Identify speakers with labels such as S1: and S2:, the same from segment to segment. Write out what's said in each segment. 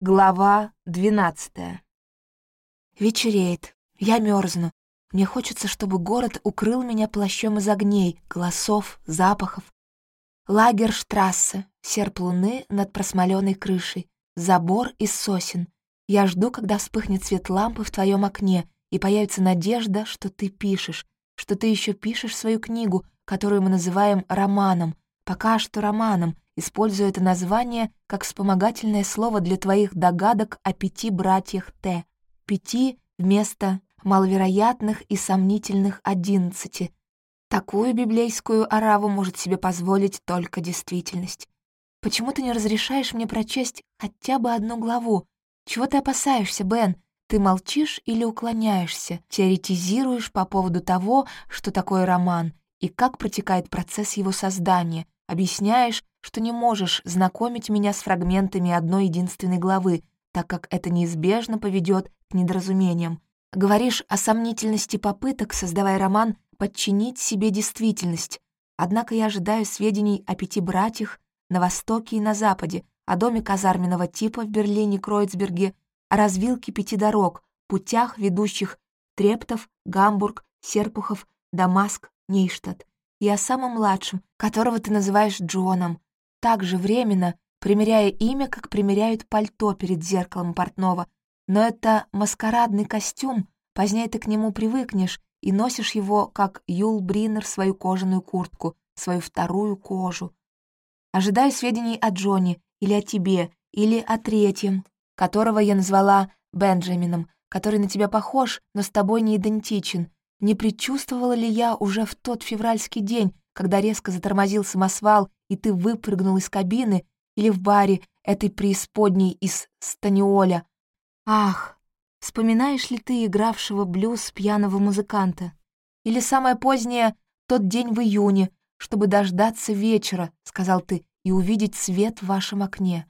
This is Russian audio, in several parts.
S1: Глава двенадцатая. Вечереет. Я мерзну. Мне хочется, чтобы город укрыл меня плащом из огней, голосов, запахов. Лагерштрассе, серп луны над просмоленной крышей, забор из сосен. Я жду, когда вспыхнет свет лампы в твоем окне, и появится надежда, что ты пишешь, что ты еще пишешь свою книгу, которую мы называем романом, пока что романом, используя это название как вспомогательное слово для твоих догадок о пяти братьях Т. Пяти вместо маловероятных и сомнительных одиннадцати. Такую библейскую ораву может себе позволить только действительность. Почему ты не разрешаешь мне прочесть хотя бы одну главу? Чего ты опасаешься, Бен? Ты молчишь или уклоняешься, теоретизируешь по поводу того, что такое роман и как протекает процесс его создания, объясняешь, что не можешь знакомить меня с фрагментами одной единственной главы, так как это неизбежно поведет к недоразумениям. Говоришь о сомнительности попыток, создавая роман, подчинить себе действительность. Однако я ожидаю сведений о пяти братьях на Востоке и на Западе, о доме казарменного типа в Берлине-Кройцберге, о развилке пяти дорог, путях, ведущих Трептов, Гамбург, Серпухов, Дамаск, Нейштадт, и о самом младшем, которого ты называешь Джоном, так же временно, примеряя имя, как примеряют пальто перед зеркалом портного. Но это маскарадный костюм, позднее ты к нему привыкнешь и носишь его, как Юл Бринер, свою кожаную куртку, свою вторую кожу. Ожидаю сведений о Джоне или о тебе, или о третьем, которого я назвала Бенджамином, который на тебя похож, но с тобой не идентичен. Не предчувствовала ли я уже в тот февральский день, когда резко затормозил самосвал, и ты выпрыгнул из кабины, или в баре этой преисподней из Станиоля. Ах, вспоминаешь ли ты игравшего блюз пьяного музыканта? Или самое позднее — тот день в июне, чтобы дождаться вечера, — сказал ты, — и увидеть свет в вашем окне.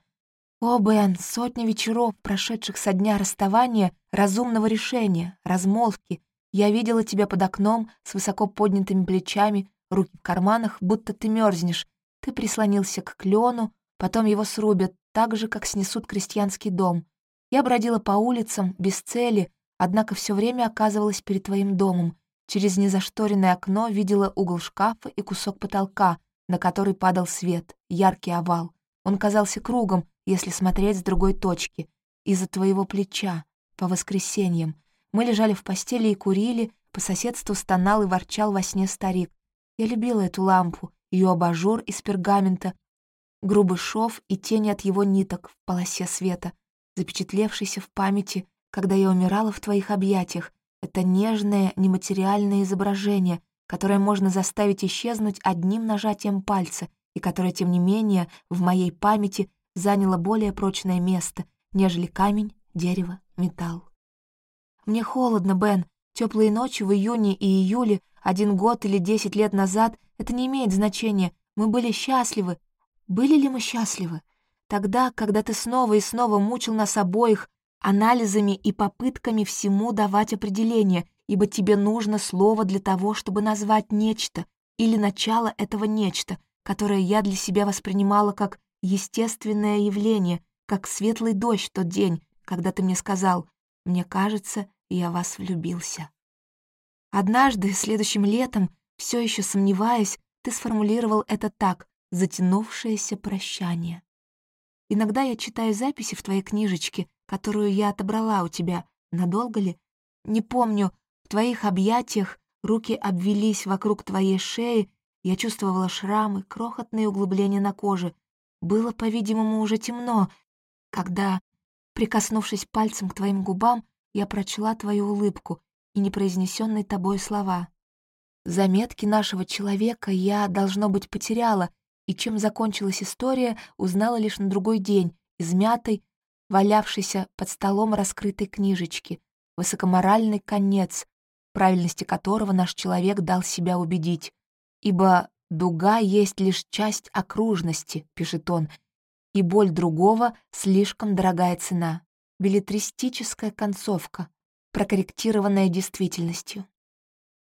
S1: О, Бен, сотни вечеров, прошедших со дня расставания, разумного решения, размолвки. Я видела тебя под окном с высоко поднятыми плечами, руки в карманах, будто ты мерзнешь. Ты прислонился к клену, потом его срубят, так же, как снесут крестьянский дом. Я бродила по улицам, без цели, однако все время оказывалась перед твоим домом. Через незашторенное окно видела угол шкафа и кусок потолка, на который падал свет, яркий овал. Он казался кругом, если смотреть с другой точки, из-за твоего плеча, по воскресеньям. Мы лежали в постели и курили, по соседству стонал и ворчал во сне старик. Я любила эту лампу, ее абажур из пергамента, грубый шов и тени от его ниток в полосе света, запечатлевшийся в памяти, когда я умирала в твоих объятиях. Это нежное, нематериальное изображение, которое можно заставить исчезнуть одним нажатием пальца и которое, тем не менее, в моей памяти заняло более прочное место, нежели камень, дерево, металл. Мне холодно, Бен. Теплые ночи в июне и июле один год или десять лет назад — это не имеет значения. Мы были счастливы. Были ли мы счастливы? Тогда, когда ты снова и снова мучил нас обоих анализами и попытками всему давать определение, ибо тебе нужно слово для того, чтобы назвать нечто или начало этого нечто, которое я для себя воспринимала как естественное явление, как светлый дождь в тот день, когда ты мне сказал «Мне кажется, я вас влюбился». Однажды, следующим летом, все еще сомневаясь, ты сформулировал это так — затянувшееся прощание. Иногда я читаю записи в твоей книжечке, которую я отобрала у тебя. Надолго ли? Не помню. В твоих объятиях руки обвелись вокруг твоей шеи, я чувствовала шрамы, крохотные углубления на коже. Было, по-видимому, уже темно, когда, прикоснувшись пальцем к твоим губам, я прочла твою улыбку и непроизнесенные тобой слова. Заметки нашего человека я, должно быть, потеряла, и чем закончилась история, узнала лишь на другой день, измятой, валявшейся под столом раскрытой книжечки, высокоморальный конец, правильности которого наш человек дал себя убедить. «Ибо дуга есть лишь часть окружности», — пишет он, «и боль другого — слишком дорогая цена». Билетристическая концовка, прокорректированная действительностью.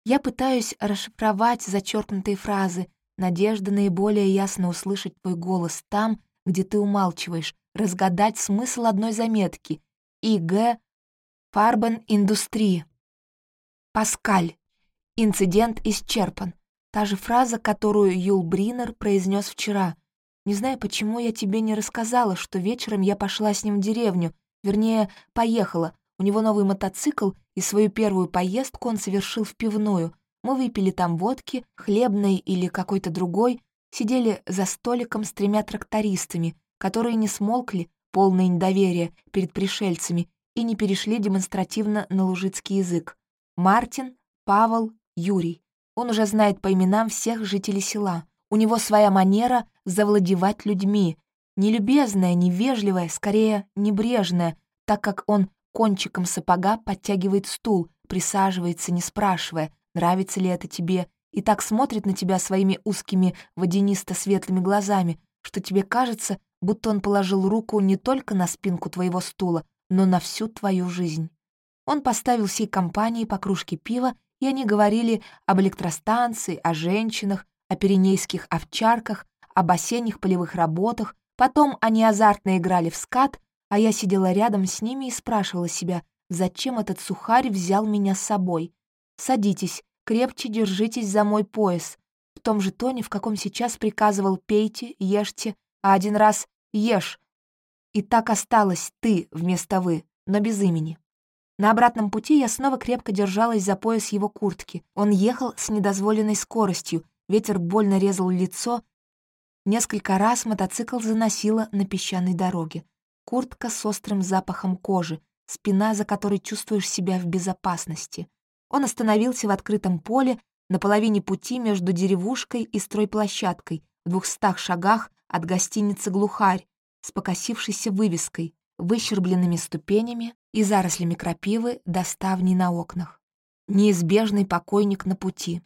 S1: Я пытаюсь расшифровать зачеркнутые фразы, надежда наиболее ясно услышать твой голос там, где ты умалчиваешь, разгадать смысл одной заметки. И Г. Фарбен индустрии. Паскаль. Инцидент исчерпан. Та же фраза, которую Юл Бринер произнес вчера. Не знаю, почему я тебе не рассказала, что вечером я пошла с ним в деревню, вернее, поехала. У него новый мотоцикл, и свою первую поездку он совершил в пивную. Мы выпили там водки, хлебной или какой-то другой, сидели за столиком с тремя трактористами, которые не смолкли, полное недоверие перед пришельцами, и не перешли демонстративно на лужицкий язык. Мартин, Павел, Юрий. Он уже знает по именам всех жителей села. У него своя манера завладевать людьми. Нелюбезная, невежливая, скорее небрежная, так как он кончиком сапога подтягивает стул, присаживается, не спрашивая, нравится ли это тебе, и так смотрит на тебя своими узкими водянисто-светлыми глазами, что тебе кажется, будто он положил руку не только на спинку твоего стула, но на всю твою жизнь. Он поставил всей компании по кружке пива и они говорили об электростанции, о женщинах, о пиренейских овчарках, об осенних полевых работах, потом они азартно играли в скат, а я сидела рядом с ними и спрашивала себя, зачем этот сухарь взял меня с собой. «Садитесь, крепче держитесь за мой пояс», в том же тоне, в каком сейчас приказывал «пейте, ешьте», а один раз «ешь». И так осталось «ты» вместо «вы», но без имени. На обратном пути я снова крепко держалась за пояс его куртки. Он ехал с недозволенной скоростью, ветер больно резал лицо. Несколько раз мотоцикл заносило на песчаной дороге. Куртка с острым запахом кожи, спина, за которой чувствуешь себя в безопасности. Он остановился в открытом поле на половине пути между деревушкой и стройплощадкой, в двухстах шагах от гостиницы «Глухарь» с покосившейся вывеской, выщербленными ступенями, и зарослями крапивы до ставней на окнах. Неизбежный покойник на пути.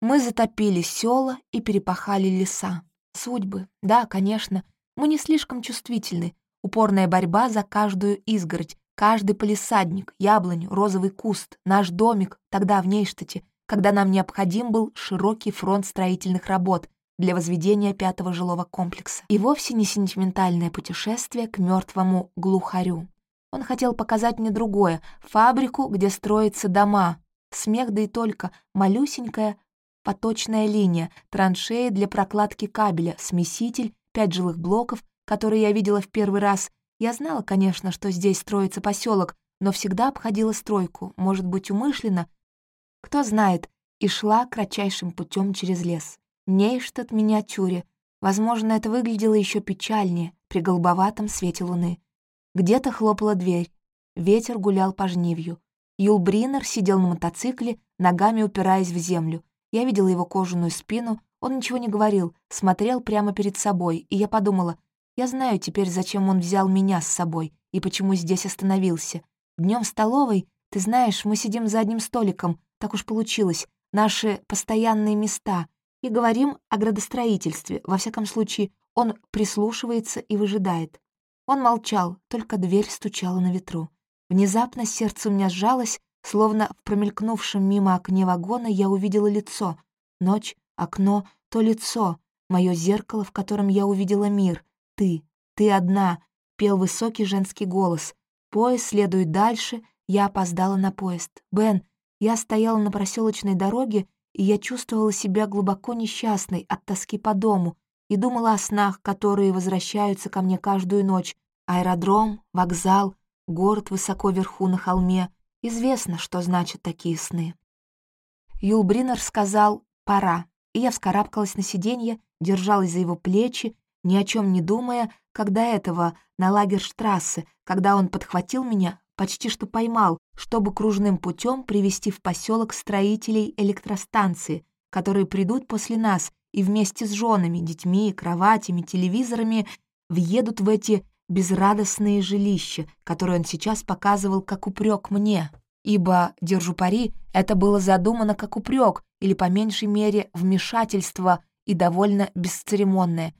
S1: Мы затопили села и перепахали леса. Судьбы, да, конечно, мы не слишком чувствительны. Упорная борьба за каждую изгородь, каждый полисадник, яблонь, розовый куст, наш домик тогда в Нейштате, когда нам необходим был широкий фронт строительных работ для возведения пятого жилого комплекса. И вовсе не сентиментальное путешествие к мертвому глухарю. Он хотел показать мне другое — фабрику, где строятся дома. Смех да и только, малюсенькая поточная линия, траншеи для прокладки кабеля, смеситель, пять жилых блоков, которые я видела в первый раз. Я знала, конечно, что здесь строится поселок, но всегда обходила стройку, может быть, умышленно. Кто знает, и шла кратчайшим путем через лес. Нейштадт миниатюре. Возможно, это выглядело еще печальнее при голубоватом свете луны. Где-то хлопала дверь. Ветер гулял по жнивью. Юл Бринер сидел на мотоцикле, ногами упираясь в землю. Я видела его кожаную спину, он ничего не говорил, смотрел прямо перед собой, и я подумала, я знаю теперь, зачем он взял меня с собой и почему здесь остановился. Днем в столовой, ты знаешь, мы сидим за одним столиком, так уж получилось, наши постоянные места, и говорим о градостроительстве, во всяком случае, он прислушивается и выжидает. Он молчал, только дверь стучала на ветру. Внезапно сердце у меня сжалось, словно в промелькнувшем мимо окне вагона я увидела лицо. Ночь, окно, то лицо, мое зеркало, в котором я увидела мир. Ты, ты одна, пел высокий женский голос. Поезд следует дальше, я опоздала на поезд. Бен, я стояла на проселочной дороге, и я чувствовала себя глубоко несчастной от тоски по дому, и думала о снах, которые возвращаются ко мне каждую ночь. Аэродром, вокзал, город высоко вверху на холме. Известно, что значат такие сны. Юл Бринер сказал «пора», и я вскарабкалась на сиденье, держалась за его плечи, ни о чем не думая, когда этого на лагерштрассе, когда он подхватил меня, почти что поймал, чтобы кружным путем привести в поселок строителей электростанции, которые придут после нас и вместе с женами, детьми, кроватями, телевизорами въедут в эти безрадостные жилища, которые он сейчас показывал как упрек мне. Ибо, держу пари, это было задумано как упрек или, по меньшей мере, вмешательство и довольно бесцеремонное.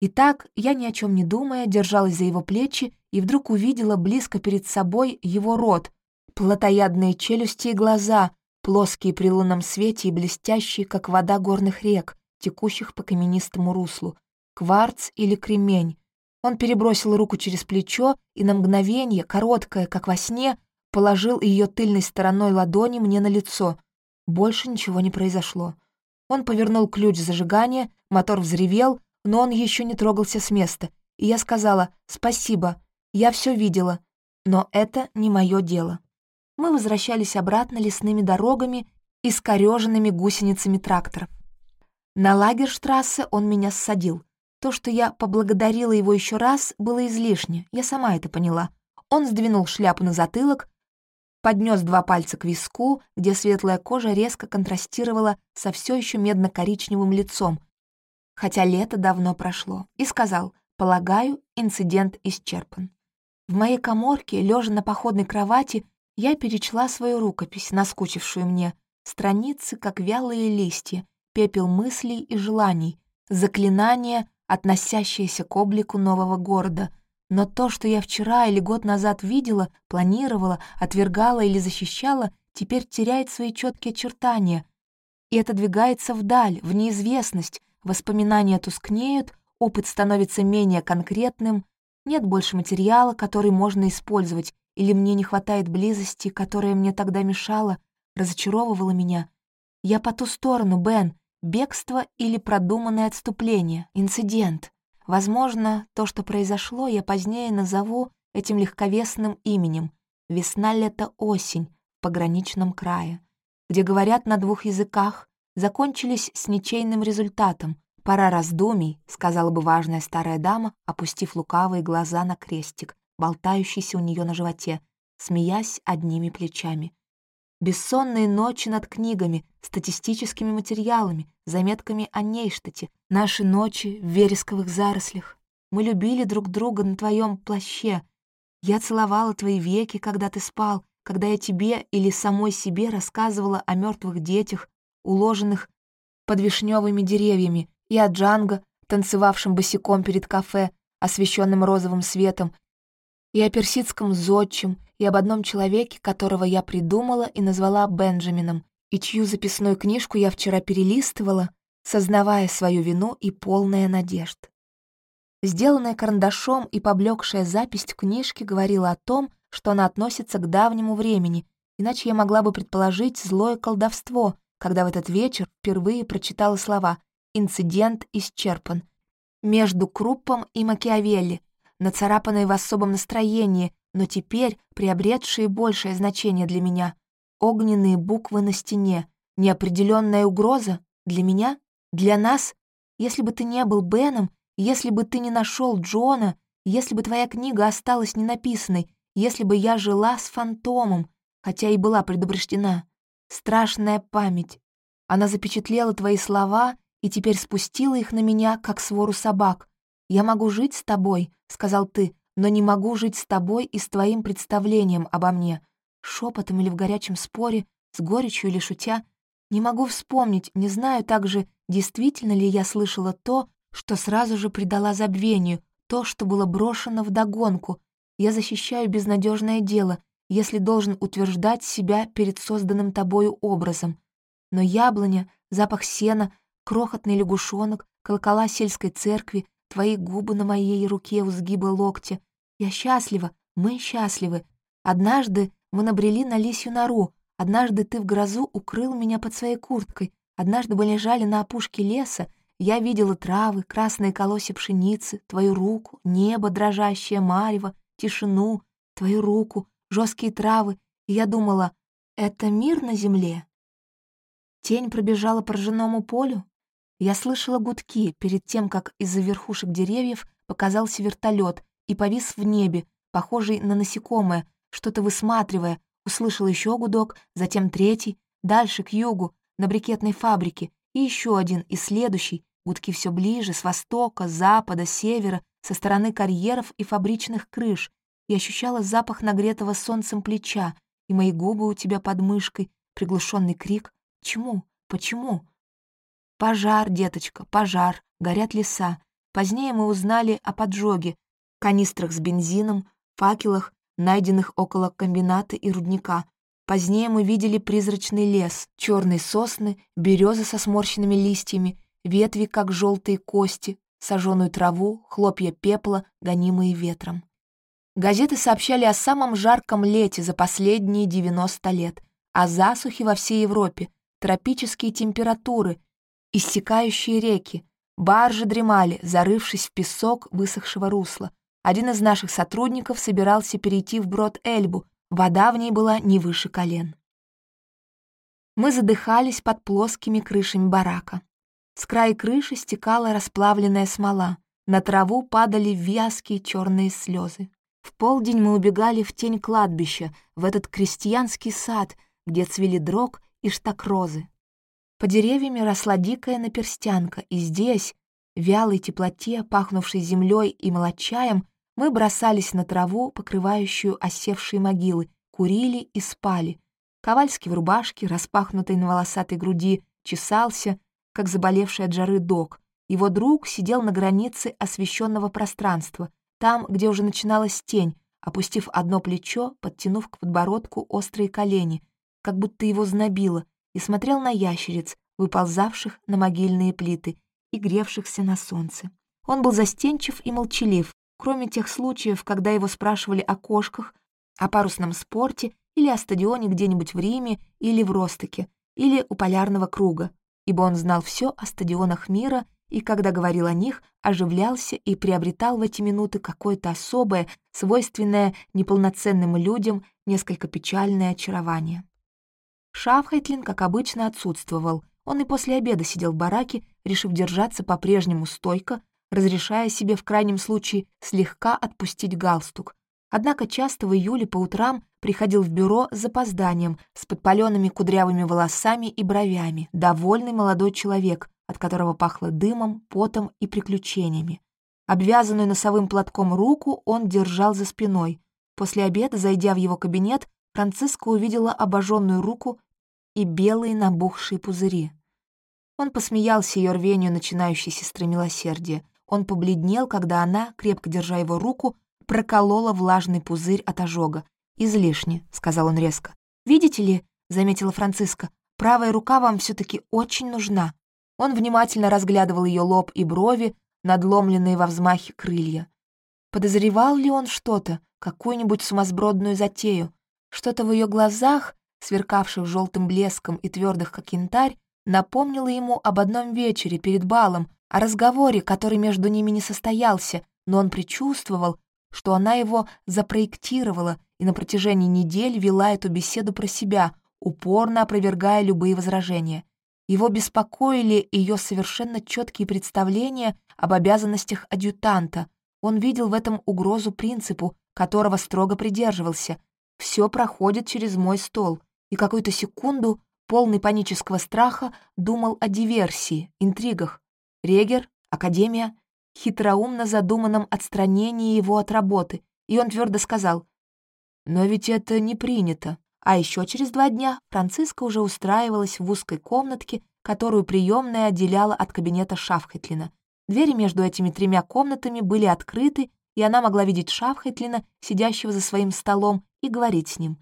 S1: Итак, я ни о чем не думая, держалась за его плечи и вдруг увидела близко перед собой его рот, плотоядные челюсти и глаза, плоские при лунном свете и блестящие, как вода горных рек, текущих по каменистому руслу, кварц или кремень. Он перебросил руку через плечо и на мгновение, короткое, как во сне, положил ее тыльной стороной ладони мне на лицо. Больше ничего не произошло. Он повернул ключ зажигания, мотор взревел, но он еще не трогался с места, и я сказала «Спасибо, я все видела, но это не мое дело». Мы возвращались обратно лесными дорогами и скореженными гусеницами тракторов. На лагерштрассе он меня ссадил. То, что я поблагодарила его еще раз, было излишне, я сама это поняла. Он сдвинул шляпу на затылок, поднес два пальца к виску, где светлая кожа резко контрастировала со все еще медно-коричневым лицом, хотя лето давно прошло, и сказал, полагаю, инцидент исчерпан. В моей коморке, лежа на походной кровати, я перечла свою рукопись, наскучившую мне, страницы, как вялые листья, пепел мыслей и желаний, заклинания, относящиеся к облику нового города. Но то, что я вчера или год назад видела, планировала, отвергала или защищала, теперь теряет свои четкие очертания и отодвигается вдаль, в неизвестность, Воспоминания тускнеют, опыт становится менее конкретным, нет больше материала, который можно использовать, или мне не хватает близости, которая мне тогда мешала, разочаровывала меня. Я по ту сторону, Бен, бегство или продуманное отступление, инцидент. Возможно, то, что произошло, я позднее назову этим легковесным именем «Весна-лето-осень» в пограничном крае, где говорят на двух языках, закончились с ничейным результатом. «Пора раздумий», — сказала бы важная старая дама, опустив лукавые глаза на крестик, болтающийся у нее на животе, смеясь одними плечами. Бессонные ночи над книгами, статистическими материалами, заметками о Нейштате, наши ночи в вересковых зарослях. Мы любили друг друга на твоем плаще. Я целовала твои веки, когда ты спал, когда я тебе или самой себе рассказывала о мертвых детях, уложенных под вишневыми деревьями, и о Джанго, танцевавшем босиком перед кафе, освещенным розовым светом, и о персидском зодчем, и об одном человеке, которого я придумала и назвала Бенджамином, и чью записную книжку я вчера перелистывала, сознавая свою вину и полная надежд. Сделанная карандашом и поблекшая запись в книжке говорила о том, что она относится к давнему времени, иначе я могла бы предположить злое колдовство, когда в этот вечер впервые прочитала слова «Инцидент исчерпан». Между Круппом и Макиавелли, нацарапанные в особом настроении, но теперь приобретшие большее значение для меня. Огненные буквы на стене, неопределенная угроза для меня, для нас. Если бы ты не был Беном, если бы ты не нашел Джона, если бы твоя книга осталась ненаписанной, если бы я жила с фантомом, хотя и была предупреждена. Страшная память. Она запечатлела твои слова и теперь спустила их на меня, как свору собак. «Я могу жить с тобой», — сказал ты, «но не могу жить с тобой и с твоим представлением обо мне». Шепотом или в горячем споре, с горечью или шутя. Не могу вспомнить, не знаю также, действительно ли я слышала то, что сразу же предала забвению, то, что было брошено вдогонку. Я защищаю безнадежное дело, если должен утверждать себя перед созданным тобою образом. Но яблоня, запах сена, крохотный лягушонок, колокола сельской церкви, твои губы на моей руке у сгиба локтя. Я счастлива, мы счастливы. Однажды мы набрели на лисью нору, однажды ты в грозу укрыл меня под своей курткой, однажды мы лежали на опушке леса, я видела травы, красные колосья пшеницы, твою руку, небо, дрожащее марево, тишину, твою руку, жесткие травы, и я думала, это мир на земле. Тень пробежала по ржаному полю. Я слышала гудки перед тем, как из-за верхушек деревьев показался вертолет и повис в небе, похожий на насекомое, что-то высматривая, услышала еще гудок, затем третий, дальше, к югу, на брикетной фабрике, и еще один, и следующий, гудки все ближе, с востока, запада, севера, со стороны карьеров и фабричных крыш, и ощущала запах нагретого солнцем плеча, и мои губы у тебя под мышкой, приглушенный крик. Чему? Почему? Пожар, деточка, пожар, горят леса. Позднее мы узнали о поджоге, канистрах с бензином, факелах, найденных около комбината и рудника. Позднее мы видели призрачный лес, черные сосны, березы со сморщенными листьями, ветви, как желтые кости, сожженную траву, хлопья пепла, гонимые ветром. Газеты сообщали о самом жарком лете за последние 90 лет, о засухе во всей Европе, тропические температуры, иссякающие реки. Баржи дремали, зарывшись в песок высохшего русла. Один из наших сотрудников собирался перейти в брод Эльбу, вода в ней была не выше колен. Мы задыхались под плоскими крышами барака. С края крыши стекала расплавленная смола, на траву падали вязкие черные слезы. В полдень мы убегали в тень кладбища, в этот крестьянский сад, где цвели дрог и штакрозы. По деревьями росла дикая наперстянка, и здесь, вялой теплоте, пахнувшей землей и молочаем, мы бросались на траву, покрывающую осевшие могилы, курили и спали. Ковальский в рубашке, распахнутой на волосатой груди, чесался, как заболевший от жары док. Его друг сидел на границе освещенного пространства — там, где уже начиналась тень, опустив одно плечо, подтянув к подбородку острые колени, как будто его знобило, и смотрел на ящериц, выползавших на могильные плиты и гревшихся на солнце. Он был застенчив и молчалив, кроме тех случаев, когда его спрашивали о кошках, о парусном спорте или о стадионе где-нибудь в Риме или в Ростоке, или у полярного круга, ибо он знал все о стадионах мира и, когда говорил о них, оживлялся и приобретал в эти минуты какое-то особое, свойственное неполноценным людям, несколько печальное очарование. Шафхайтлин, как обычно, отсутствовал. Он и после обеда сидел в бараке, решив держаться по-прежнему стойко, разрешая себе в крайнем случае слегка отпустить галстук. Однако часто в июле по утрам приходил в бюро с запозданием, с подпаленными кудрявыми волосами и бровями, довольный молодой человек, от которого пахло дымом, потом и приключениями. Обвязанную носовым платком руку он держал за спиной. После обеда, зайдя в его кабинет, Франциска увидела обожженную руку и белые набухшие пузыри. Он посмеялся ее рвению начинающей сестры милосердия. Он побледнел, когда она, крепко держа его руку, проколола влажный пузырь от ожога. «Излишне», — сказал он резко. «Видите ли», — заметила Франциска, — «правая рука вам все таки очень нужна. Он внимательно разглядывал ее лоб и брови, надломленные во взмахе крылья. Подозревал ли он что-то, какую-нибудь сумасбродную затею? Что-то в ее глазах, сверкавших желтым блеском и твердых, как янтарь, напомнило ему об одном вечере перед балом, о разговоре, который между ними не состоялся, но он предчувствовал, что она его запроектировала и на протяжении недель вела эту беседу про себя, упорно опровергая любые возражения. Его беспокоили ее совершенно четкие представления об обязанностях адъютанта. Он видел в этом угрозу принципу, которого строго придерживался. Все проходит через мой стол. И какую-то секунду, полный панического страха, думал о диверсии, интригах. Регер, Академия, хитроумно задуманном отстранении его от работы. И он твердо сказал, «Но ведь это не принято. А еще через два дня Франциска уже устраивалась в узкой комнатке, которую приемная отделяла от кабинета Шафхетлина. Двери между этими тремя комнатами были открыты, и она могла видеть Шафхетлина, сидящего за своим столом, и говорить с ним.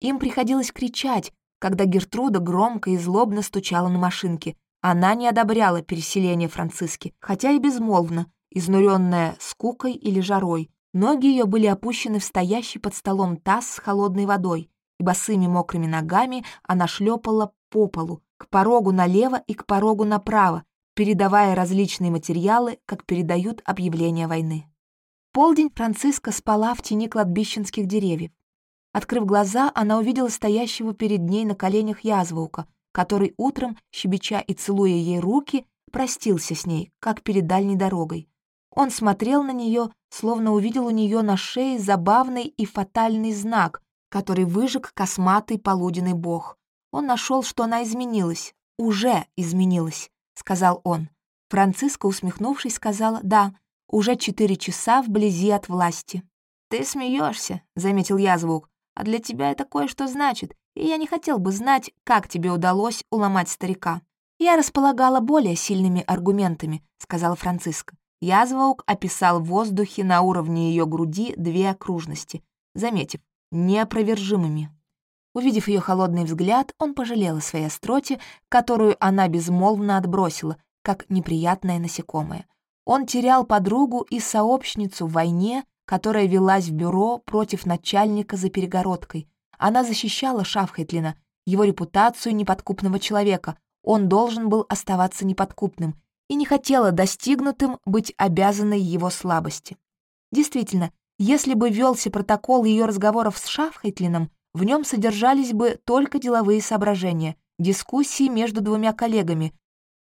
S1: Им приходилось кричать, когда Гертруда громко и злобно стучала на машинке. Она не одобряла переселение Франциски, хотя и безмолвно, изнуренная скукой или жарой. Ноги ее были опущены в стоящий под столом таз с холодной водой и босыми мокрыми ногами она шлепала по полу, к порогу налево и к порогу направо, передавая различные материалы, как передают объявления войны. Полдень Франциска спала в тени кладбищенских деревьев. Открыв глаза, она увидела стоящего перед ней на коленях язваука, который утром, щебеча и целуя ей руки, простился с ней, как перед дальней дорогой. Он смотрел на нее, словно увидел у нее на шее забавный и фатальный знак, который выжег косматый полуденный бог. Он нашел, что она изменилась. «Уже изменилась», — сказал он. Франциска, усмехнувшись, сказала «Да, уже четыре часа вблизи от власти». «Ты смеешься, заметил я звук, «а для тебя это кое-что значит, и я не хотел бы знать, как тебе удалось уломать старика». «Я располагала более сильными аргументами», — сказала Франциска. Язваук описал в воздухе на уровне ее груди две окружности, заметив, неопровержимыми. Увидев ее холодный взгляд, он пожалел о своей остроте, которую она безмолвно отбросила, как неприятное насекомое. Он терял подругу и сообщницу в войне, которая велась в бюро против начальника за перегородкой. Она защищала Шафхайтлина, его репутацию неподкупного человека. Он должен был оставаться неподкупным и не хотела достигнутым быть обязанной его слабости. Действительно, если бы велся протокол ее разговоров с Шафхайтлином, в нем содержались бы только деловые соображения, дискуссии между двумя коллегами,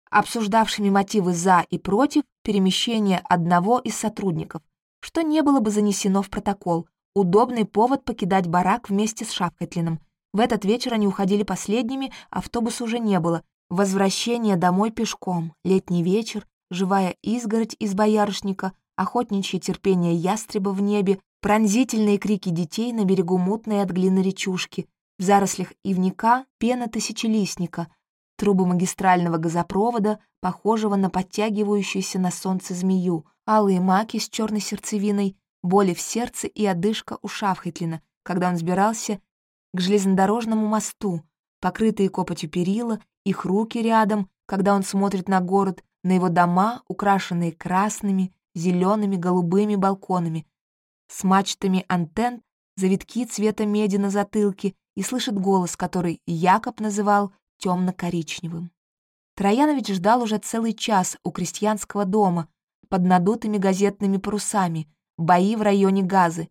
S1: обсуждавшими мотивы «за» и «против» перемещения одного из сотрудников, что не было бы занесено в протокол, удобный повод покидать барак вместе с Шапкотлином. В этот вечер они уходили последними, автобуса уже не было. Возвращение домой пешком, летний вечер, живая изгородь из боярышника, охотничье терпение ястреба в небе, пронзительные крики детей на берегу мутной от глины речушки, в зарослях ивника пена тысячелистника — трубы магистрального газопровода, похожего на подтягивающуюся на солнце змею, алые маки с черной сердцевиной, боли в сердце и одышка у Шафхетлина, когда он сбирался к железнодорожному мосту, покрытые копотью перила, их руки рядом, когда он смотрит на город, на его дома, украшенные красными, зелеными, голубыми балконами, с мачтами антенн, завитки цвета меди на затылке и слышит голос, который Якоб называл темно-коричневым. Троянович ждал уже целый час у крестьянского дома под надутыми газетными парусами, бои в районе Газы,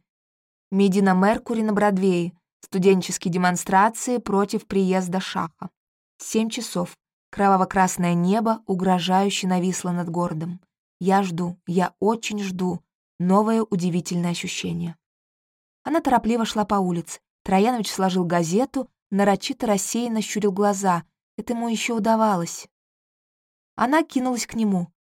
S1: Медина Меркури на Бродвее, студенческие демонстрации против приезда Шаха. Семь часов. Кроваво-красное небо угрожающе нависло над городом. Я жду, я очень жду. Новое удивительное ощущение. Она торопливо шла по улице. Троянович сложил газету, нарочито рассеянно щурил глаза. Это ему еще удавалось. Она кинулась к нему.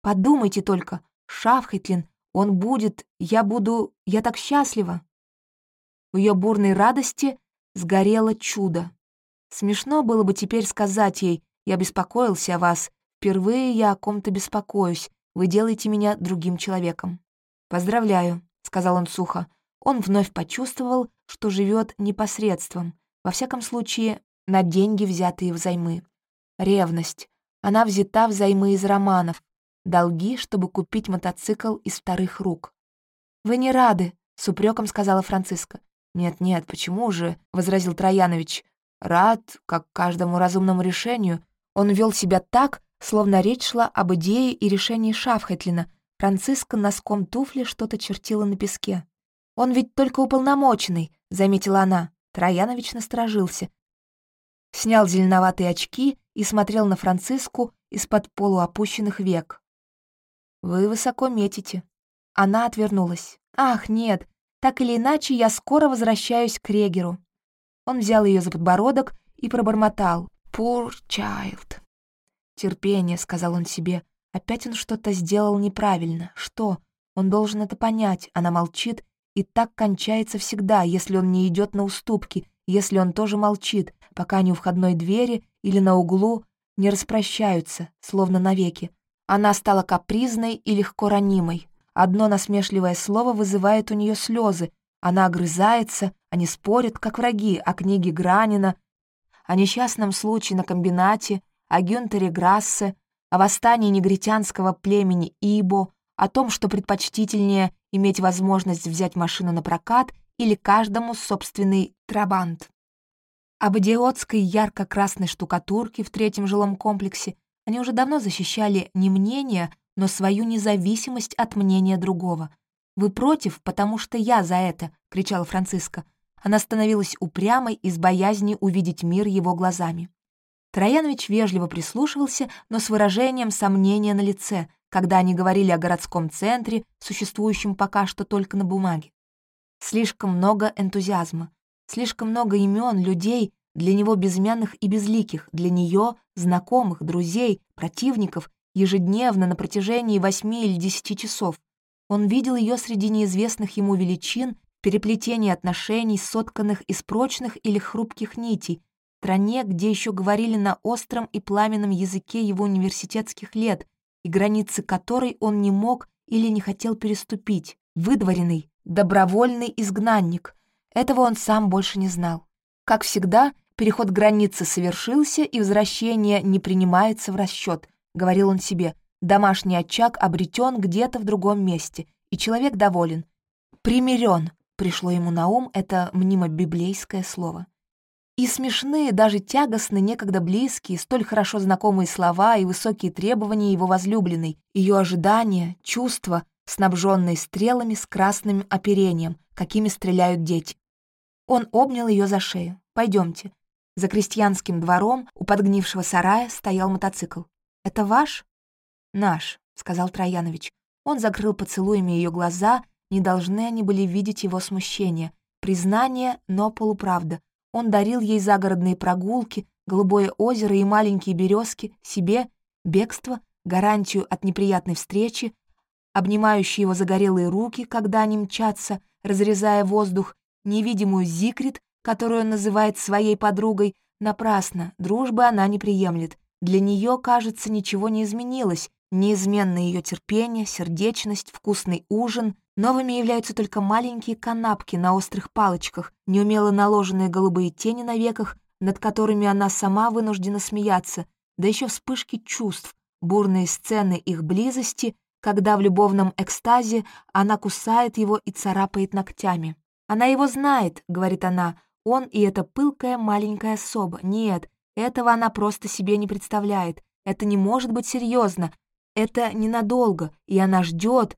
S1: «Подумайте только, Шафхетлин, он будет, я буду, я так счастлива!» В ее бурной радости сгорело чудо. Смешно было бы теперь сказать ей, «Я беспокоился о вас, впервые я о ком-то беспокоюсь, вы делаете меня другим человеком». «Поздравляю», — сказал он сухо. Он вновь почувствовал, что живет непосредством, во всяком случае, на деньги, взятые взаймы. Ревность. Она взята взаймы из романов. Долги, чтобы купить мотоцикл из вторых рук. «Вы не рады», — с упреком сказала Франциска. «Нет-нет, почему же?» — возразил Троянович. «Рад, как каждому разумному решению. Он вел себя так, словно речь шла об идее и решении Шафхетлина. Франциска носком туфли что-то чертила на песке. «Он ведь только уполномоченный», — заметила она. Троянович насторожился. Снял зеленоватые очки и смотрел на Франциску из-под полуопущенных век. «Вы высоко метите». Она отвернулась. «Ах, нет, так или иначе я скоро возвращаюсь к Регеру». Он взял ее за подбородок и пробормотал. «Poor child». «Терпение», — сказал он себе. Опять он что-то сделал неправильно. Что? Он должен это понять. Она молчит и так кончается всегда, если он не идет на уступки, если он тоже молчит, пока они у входной двери или на углу не распрощаются, словно навеки. Она стала капризной и легко ранимой. Одно насмешливое слово вызывает у нее слезы. Она огрызается, они спорят, как враги, о книге Гранина, о несчастном случае на комбинате, о Гюнтере Грассе, о восстании негритянского племени Ибо, о том, что предпочтительнее иметь возможность взять машину на прокат или каждому собственный трабант. Об идиотской ярко-красной штукатурке в третьем жилом комплексе они уже давно защищали не мнение, но свою независимость от мнения другого. «Вы против, потому что я за это!» — кричала Франциска. Она становилась упрямой из боязни увидеть мир его глазами. Троянович вежливо прислушивался, но с выражением сомнения на лице, когда они говорили о городском центре, существующем пока что только на бумаге. Слишком много энтузиазма, слишком много имен, людей, для него безымянных и безликих, для нее знакомых, друзей, противников, ежедневно на протяжении восьми или десяти часов. Он видел ее среди неизвестных ему величин, переплетений отношений, сотканных из прочных или хрупких нитей, стране, где еще говорили на остром и пламенном языке его университетских лет, и границы которой он не мог или не хотел переступить. Выдворенный, добровольный изгнанник. Этого он сам больше не знал. Как всегда, переход границы совершился, и возвращение не принимается в расчет, говорил он себе. домашний очаг обретен где-то в другом месте, и человек доволен. «Примирен» пришло ему на ум это мнимо-библейское слово. И смешные, даже тягостно, некогда близкие, столь хорошо знакомые слова и высокие требования его возлюбленной, ее ожидания, чувства, снабженные стрелами с красным оперением, какими стреляют дети. Он обнял ее за шею. «Пойдемте». За крестьянским двором у подгнившего сарая стоял мотоцикл. «Это ваш?» «Наш», — сказал Троянович. Он закрыл поцелуями ее глаза, не должны они были видеть его смущение. Признание, но полуправда. Он дарил ей загородные прогулки, голубое озеро и маленькие березки, себе — бегство, гарантию от неприятной встречи, обнимающие его загорелые руки, когда они мчатся, разрезая воздух, невидимую Зикрит, которую называет своей подругой, напрасно, дружбы она не приемлет. Для нее, кажется, ничего не изменилось, неизменно ее терпение, сердечность, вкусный ужин. Новыми являются только маленькие канапки на острых палочках, неумело наложенные голубые тени на веках, над которыми она сама вынуждена смеяться, да еще вспышки чувств, бурные сцены их близости когда в любовном экстазе она кусает его и царапает ногтями. «Она его знает», — говорит она, — «он и эта пылкая маленькая особа. Нет, этого она просто себе не представляет. Это не может быть серьезно. Это ненадолго, и она ждет,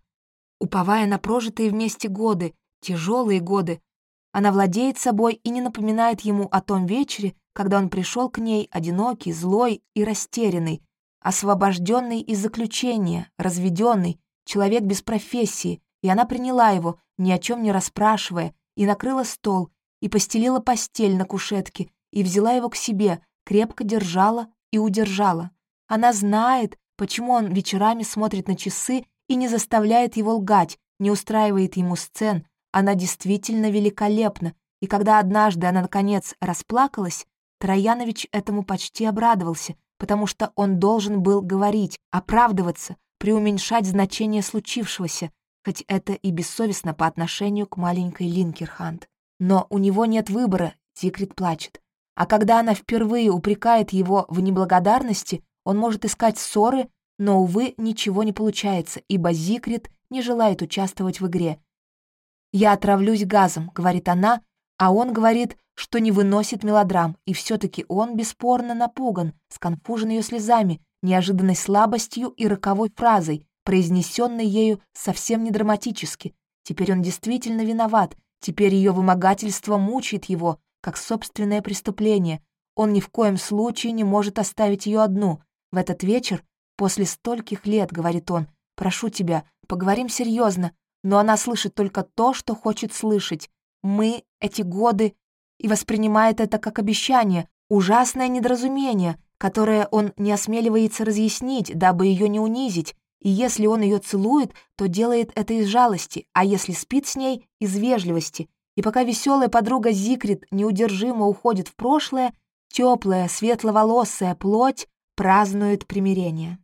S1: уповая на прожитые вместе годы, тяжелые годы. Она владеет собой и не напоминает ему о том вечере, когда он пришел к ней, одинокий, злой и растерянный, освобожденный из заключения, разведенный, человек без профессии, и она приняла его, ни о чем не расспрашивая, и накрыла стол, и постелила постель на кушетке, и взяла его к себе, крепко держала и удержала. Она знает, почему он вечерами смотрит на часы и не заставляет его лгать, не устраивает ему сцен. Она действительно великолепна, и когда однажды она, наконец, расплакалась, Троянович этому почти обрадовался, потому что он должен был говорить, оправдываться, преуменьшать значение случившегося, хоть это и бессовестно по отношению к маленькой Линкерхант. Но у него нет выбора, Зикрит плачет. А когда она впервые упрекает его в неблагодарности, он может искать ссоры, но, увы, ничего не получается, ибо Зикрит не желает участвовать в игре. «Я отравлюсь газом», — говорит она, а он говорит, что не выносит мелодрам, и все таки он бесспорно напуган, сконфужен ее слезами, неожиданной слабостью и роковой фразой, произнесенной ею совсем не драматически. Теперь он действительно виноват, теперь ее вымогательство мучает его, как собственное преступление. Он ни в коем случае не может оставить ее одну. В этот вечер, после стольких лет, говорит он, прошу тебя, поговорим серьезно, но она слышит только то, что хочет слышать, мы эти годы и воспринимает это как обещание, ужасное недоразумение, которое он не осмеливается разъяснить, дабы ее не унизить, и если он ее целует, то делает это из жалости, а если спит с ней — из вежливости. И пока веселая подруга Зикрит неудержимо уходит в прошлое, теплая, светловолосая плоть празднует примирение.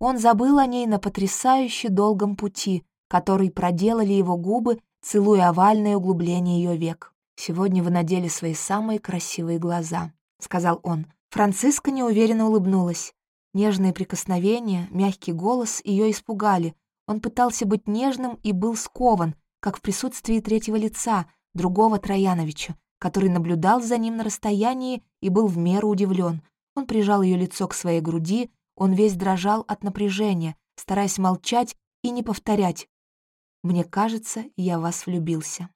S1: Он забыл о ней на потрясающе долгом пути, который проделали его губы целуя овальное углубление ее век. «Сегодня вы надели свои самые красивые глаза», — сказал он. Франциска неуверенно улыбнулась. Нежные прикосновения, мягкий голос ее испугали. Он пытался быть нежным и был скован, как в присутствии третьего лица, другого Трояновича, который наблюдал за ним на расстоянии и был в меру удивлен. Он прижал ее лицо к своей груди, он весь дрожал от напряжения, стараясь молчать и не повторять мне кажется, я вас влюбился.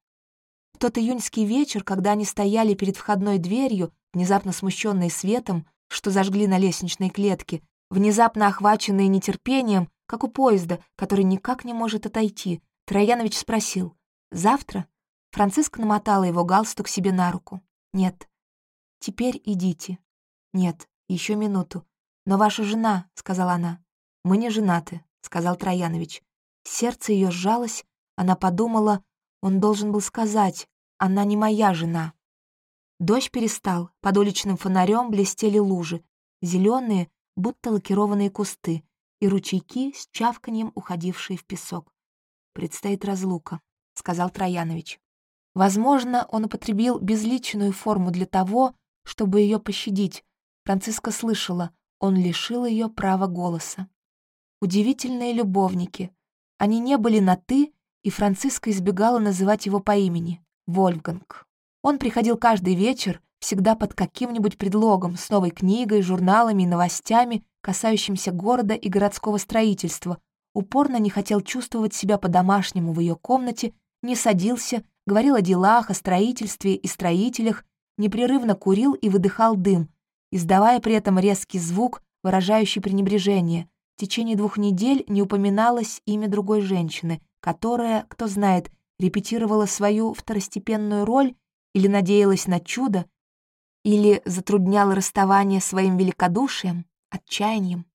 S1: В тот июньский вечер, когда они стояли перед входной дверью, внезапно смущенные светом, что зажгли на лестничной клетке, внезапно охваченные нетерпением, как у поезда, который никак не может отойти, Троянович спросил «Завтра?» Франциск намотала его галстук себе на руку. «Нет». «Теперь идите». «Нет, еще минуту». «Но ваша жена», — сказала она. «Мы не женаты», — сказал Троянович. Сердце ее сжалось, она подумала, он должен был сказать, она не моя жена. Дождь перестал, под уличным фонарем блестели лужи, зеленые, будто лакированные кусты, и ручейки с чавканьем, уходившие в песок. «Предстоит разлука», — сказал Троянович. Возможно, он употребил безличную форму для того, чтобы ее пощадить. Франциска слышала, он лишил ее права голоса. удивительные любовники. Они не были на «ты», и Франциска избегала называть его по имени — Вольфганг. Он приходил каждый вечер, всегда под каким-нибудь предлогом, с новой книгой, журналами и новостями, касающимся города и городского строительства, упорно не хотел чувствовать себя по-домашнему в ее комнате, не садился, говорил о делах, о строительстве и строителях, непрерывно курил и выдыхал дым, издавая при этом резкий звук, выражающий пренебрежение. В течение двух недель не упоминалось имя другой женщины, которая, кто знает, репетировала свою второстепенную роль или надеялась на чудо, или затрудняла расставание своим великодушием, отчаянием.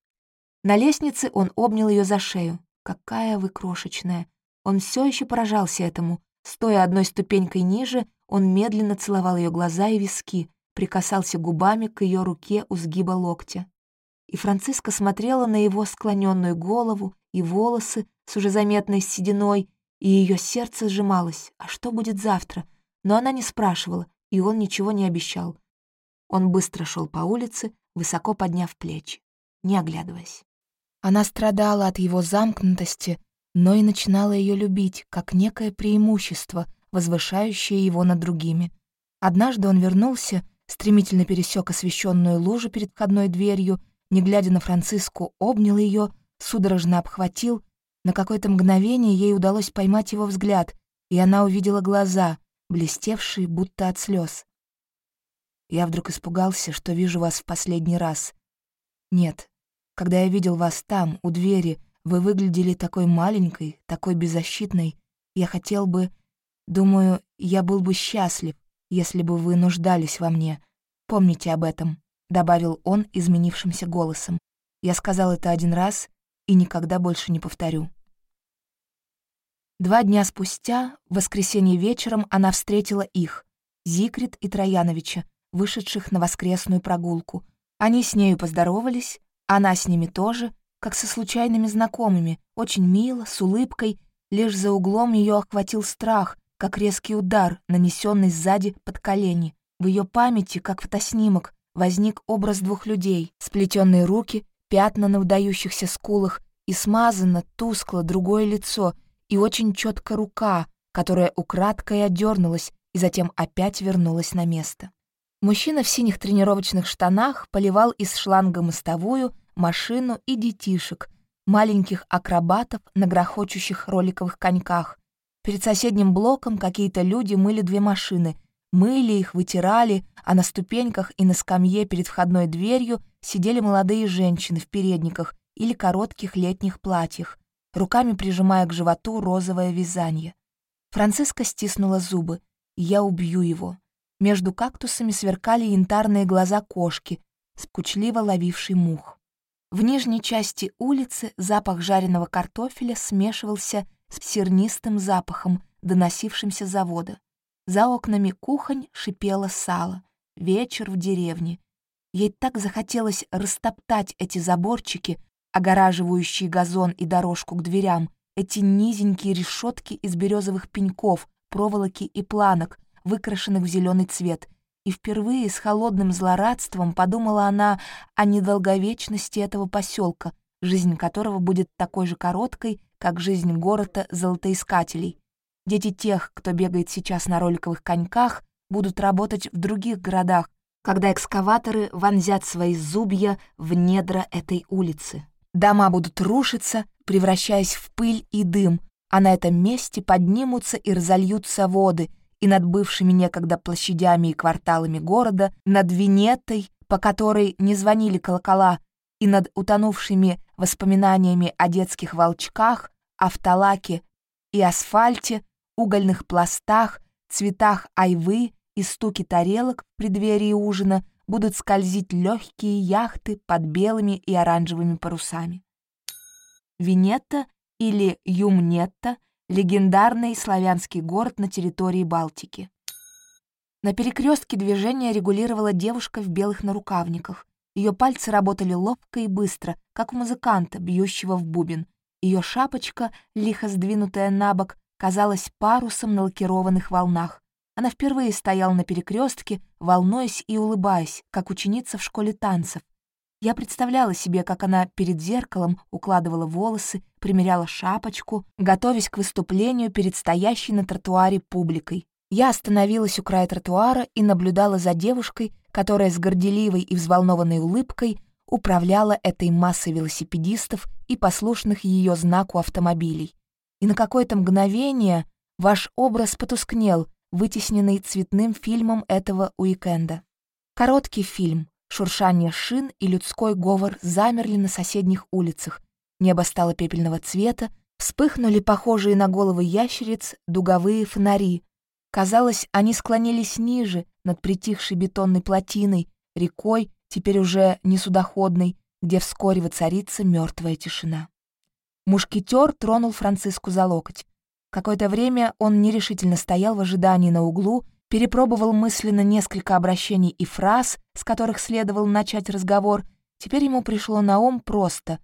S1: На лестнице он обнял ее за шею. «Какая вы крошечная!» Он все еще поражался этому. Стоя одной ступенькой ниже, он медленно целовал ее глаза и виски, прикасался губами к ее руке у сгиба локтя. И Франциска смотрела на его склоненную голову и волосы с уже заметной сединой, и ее сердце сжималось. А что будет завтра? Но она не спрашивала, и он ничего не обещал. Он быстро шел по улице, высоко подняв плечи, не оглядываясь. Она страдала от его замкнутости, но и начинала ее любить, как некое преимущество, возвышающее его над другими. Однажды он вернулся, стремительно пересек освещенную лужу перед входной дверью, не глядя на Франциску, обнял ее, судорожно обхватил. На какое-то мгновение ей удалось поймать его взгляд, и она увидела глаза, блестевшие будто от слез. Я вдруг испугался, что вижу вас в последний раз. Нет, когда я видел вас там, у двери, вы выглядели такой маленькой, такой беззащитной. Я хотел бы... Думаю, я был бы счастлив, если бы вы нуждались во мне. Помните об этом», — добавил он изменившимся голосом. «Я сказал это один раз и никогда больше не повторю». Два дня спустя, в воскресенье вечером, она встретила их, Зикрит и Трояновича, вышедших на воскресную прогулку. Они с нею поздоровались, она с ними тоже, как со случайными знакомыми, очень мило, с улыбкой, лишь за углом ее охватил страх, как резкий удар, нанесенный сзади под колени. В ее памяти, как фотоснимок, возник образ двух людей, сплетенные руки, пятна на выдающихся скулах и смазано, тускло другое лицо и очень четко рука, которая украдкой одернулась и затем опять вернулась на место. Мужчина в синих тренировочных штанах поливал из шланга мостовую, машину и детишек, маленьких акробатов на грохочущих роликовых коньках. Перед соседним блоком какие-то люди мыли две машины, мыли их, вытирали, а на ступеньках и на скамье перед входной дверью сидели молодые женщины в передниках или коротких летних платьях, руками прижимая к животу розовое вязание. Франциска стиснула зубы. «Я убью его». Между кактусами сверкали янтарные глаза кошки, скучливо ловившей мух. В нижней части улицы запах жареного картофеля смешивался с сернистым запахом, доносившимся завода. За окнами кухонь шипело сало. Вечер в деревне. Ей так захотелось растоптать эти заборчики, огораживающие газон и дорожку к дверям, эти низенькие решетки из березовых пеньков, проволоки и планок, выкрашенных в зеленый цвет, и впервые с холодным злорадством подумала она о недолговечности этого поселка, жизнь которого будет такой же короткой, как жизнь города золотоискателей. Дети тех, кто бегает сейчас на роликовых коньках, будут работать в других городах, когда экскаваторы вонзят свои зубья в недра этой улицы. Дома будут рушиться, превращаясь в пыль и дым, а на этом месте поднимутся и разольются воды, и над бывшими некогда площадями и кварталами города, над Винетой, по которой не звонили колокола, и над утонувшими воспоминаниями о детских волчках, автолаке и асфальте, угольных пластах, цветах айвы и стуке тарелок в преддверии ужина будут скользить легкие яхты под белыми и оранжевыми парусами. Винетта или Юмнетта — легендарный славянский город на территории Балтики. На перекрестке движение регулировала девушка в белых нарукавниках. Ее пальцы работали ловко и быстро, как у музыканта, бьющего в бубен. Ее шапочка, лихо сдвинутая на бок, казалась парусом на лакированных волнах. Она впервые стояла на перекрестке, волнуясь и улыбаясь, как ученица в школе танцев. Я представляла себе, как она перед зеркалом укладывала волосы, примеряла шапочку, готовясь к выступлению перед стоящей на тротуаре публикой. Я остановилась у края тротуара и наблюдала за девушкой, которая с горделивой и взволнованной улыбкой управляла этой массой велосипедистов и послушных ее знаку автомобилей. И на какое-то мгновение ваш образ потускнел, вытесненный цветным фильмом этого уикенда. Короткий фильм, шуршание шин и людской говор замерли на соседних улицах, небо стало пепельного цвета, вспыхнули похожие на головы ящериц дуговые фонари. Казалось, они склонились ниже, над притихшей бетонной плотиной, рекой, теперь уже не судоходной, где вскоре воцарится мертвая тишина. Мушкетер тронул Франциску за локоть. Какое-то время он нерешительно стоял в ожидании на углу, перепробовал мысленно несколько обращений и фраз, с которых следовал начать разговор. Теперь ему пришло на ум просто.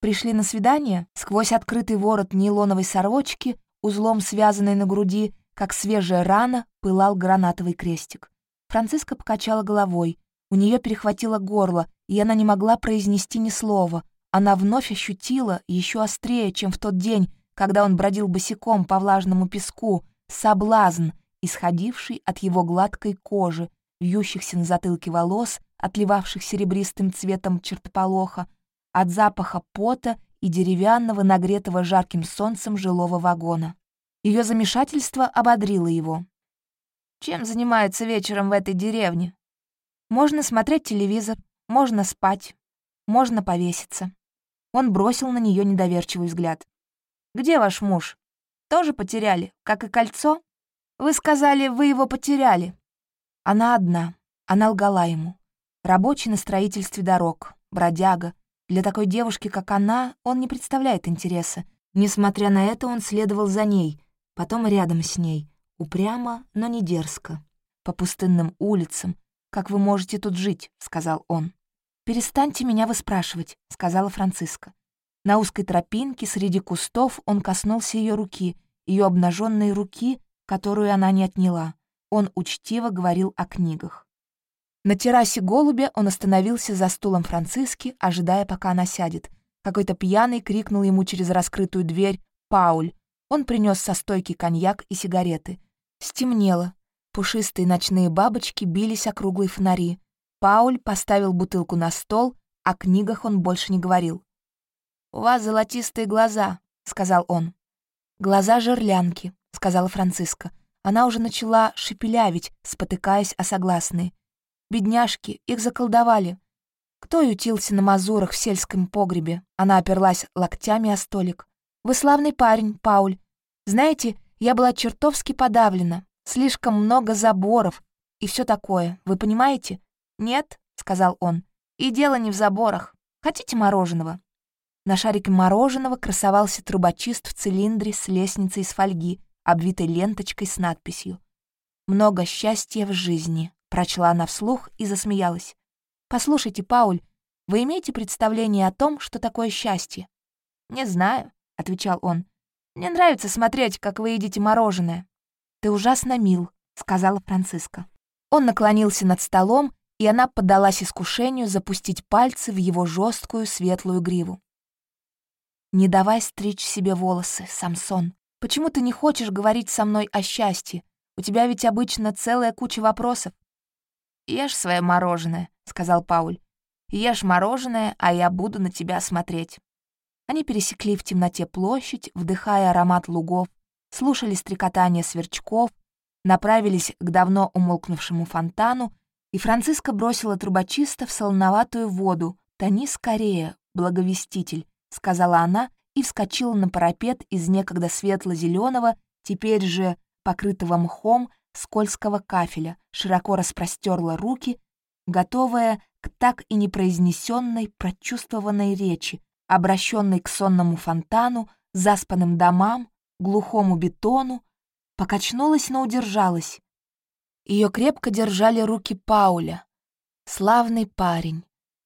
S1: Пришли на свидание, сквозь открытый ворот нейлоновой сорочки, узлом связанной на груди, как свежая рана, пылал гранатовый крестик. Франциска покачала головой. У нее перехватило горло, и она не могла произнести ни слова. Она вновь ощутила, еще острее, чем в тот день, когда он бродил босиком по влажному песку, соблазн, исходивший от его гладкой кожи, вьющихся на затылке волос, отливавших серебристым цветом чертополоха, от запаха пота и деревянного, нагретого жарким солнцем жилого вагона. Ее замешательство ободрило его. «Чем занимаются вечером в этой деревне? Можно смотреть телевизор, можно спать, можно повеситься». Он бросил на нее недоверчивый взгляд. Где ваш муж? Тоже потеряли, как и кольцо? Вы сказали, вы его потеряли. Она одна. Она лгала ему. Рабочий на строительстве дорог, бродяга. Для такой девушки, как она, он не представляет интереса. Несмотря на это, он следовал за ней, потом рядом с ней, упрямо, но не дерзко. По пустынным улицам. «Как вы можете тут жить?» — сказал он. «Перестаньте меня выспрашивать», — сказала Франциска. На узкой тропинке среди кустов он коснулся ее руки, ее обнаженной руки, которую она не отняла. Он учтиво говорил о книгах. На террасе голубя он остановился за стулом Франциски, ожидая, пока она сядет. Какой-то пьяный крикнул ему через раскрытую дверь «Пауль!». Он принес со стойки коньяк и сигареты. Стемнело. Пушистые ночные бабочки бились о круглые фонари. Пауль поставил бутылку на стол, о книгах он больше не говорил. «У вас золотистые глаза», — сказал он. «Глаза жерлянки», — сказала Франциска. Она уже начала шепелявить, спотыкаясь о согласные. «Бедняжки, их заколдовали. Кто ютился на мазурах в сельском погребе?» Она оперлась локтями о столик. «Вы славный парень, Пауль. Знаете, я была чертовски подавлена. Слишком много заборов и все такое, вы понимаете?» «Нет», — сказал он, — «и дело не в заборах. Хотите мороженого?» На шарике мороженого красовался трубочист в цилиндре с лестницей из фольги, обвитой ленточкой с надписью. «Много счастья в жизни», — прочла она вслух и засмеялась. «Послушайте, Пауль, вы имеете представление о том, что такое счастье?» «Не знаю», — отвечал он. «Мне нравится смотреть, как вы едите мороженое». «Ты ужасно мил», — сказала Франциска. Он наклонился над столом, и она поддалась искушению запустить пальцы в его жесткую светлую гриву. Не давай стричь себе волосы, Самсон. Почему ты не хочешь говорить со мной о счастье? У тебя ведь обычно целая куча вопросов. «Ешь свое мороженое», — сказал Пауль. «Ешь мороженое, а я буду на тебя смотреть». Они пересекли в темноте площадь, вдыхая аромат лугов, слушали стрекотание сверчков, направились к давно умолкнувшему фонтану, и Франциска бросила трубочиста в солоноватую воду. «Тони скорее, благовеститель», — сказала она и вскочила на парапет из некогда светло зеленого теперь же покрытого мхом, скользкого кафеля, широко распростерла руки, готовая к так и непроизнесенной, прочувствованной речи, обращенной к сонному фонтану, заспанным домам, глухому бетону, покачнулась, но удержалась. Ее крепко держали руки Пауля. Славный парень.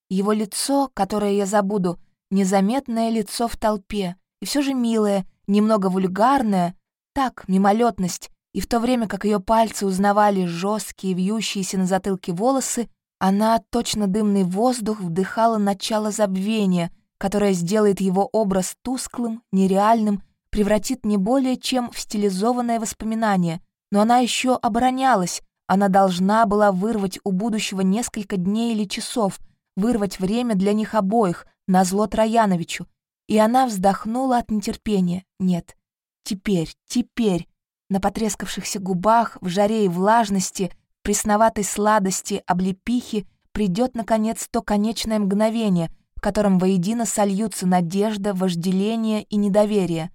S1: Его лицо, которое я забуду, незаметное лицо в толпе, и все же милое, немного вульгарное, так, мимолетность, и в то время как ее пальцы узнавали жесткие, вьющиеся на затылке волосы, Она, точно дымный воздух, вдыхала начало забвения, которое сделает его образ тусклым, нереальным, превратит не более чем в стилизованное воспоминание. Но она еще оборонялась, она должна была вырвать у будущего несколько дней или часов, вырвать время для них обоих, на зло Трояновичу. И она вздохнула от нетерпения. Нет, теперь, теперь, на потрескавшихся губах, в жаре и влажности, пресноватой сладости, облепихи, придет, наконец, то конечное мгновение, в котором воедино сольются надежда, вожделение и недоверие.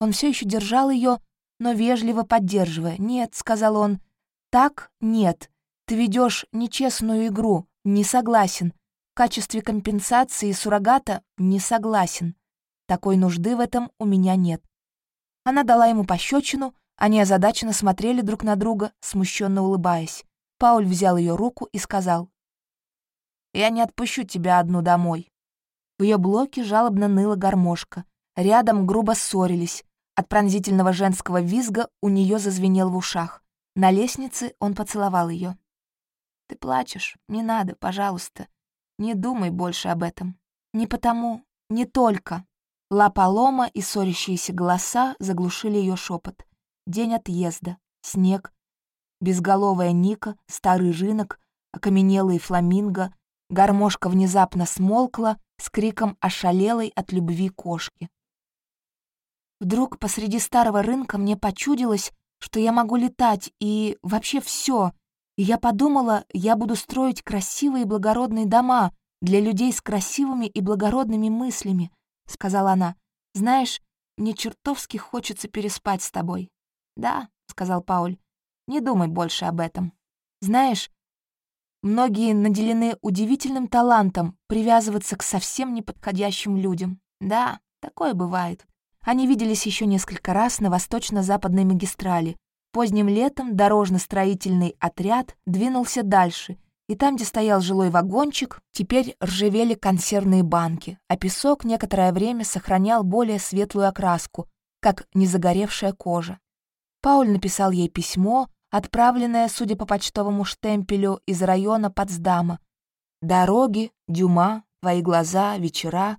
S1: Он все еще держал ее, но вежливо поддерживая. «Нет», — сказал он, — «так нет. Ты ведешь нечестную игру, не согласен. В качестве компенсации суррогата не согласен. Такой нужды в этом у меня нет». Она дала ему пощечину, они озадаченно смотрели друг на друга, смущенно улыбаясь. Пауль взял ее руку и сказал, «Я не отпущу тебя одну домой». В ее блоке жалобно ныла гармошка. Рядом грубо ссорились. От пронзительного женского визга у нее зазвенел в ушах. На лестнице он поцеловал ее. «Ты плачешь? Не надо, пожалуйста. Не думай больше об этом. Не потому, не только». Ла Палома и ссорящиеся голоса заглушили ее шепот. День отъезда, снег, безголовая Ника, старый рынок, окаменелые фламинго, гармошка внезапно смолкла с криком ошалелой от любви кошки. Вдруг посреди старого рынка мне почудилось, что я могу летать и вообще все. И я подумала, я буду строить красивые и благородные дома для людей с красивыми и благородными мыслями, — сказала она. Знаешь, мне чертовски хочется переспать с тобой. «Да», — сказал Пауль, — «не думай больше об этом. Знаешь, многие наделены удивительным талантом привязываться к совсем неподходящим людям. Да, такое бывает». Они виделись еще несколько раз на восточно-западной магистрали. Поздним летом дорожно-строительный отряд двинулся дальше, и там, где стоял жилой вагончик, теперь ржавели консервные банки, а песок некоторое время сохранял более светлую окраску, как незагоревшая кожа. Пауль написал ей письмо, отправленное, судя по почтовому штемпелю, из района Потсдама. «Дороги, Дюма, твои глаза, вечера.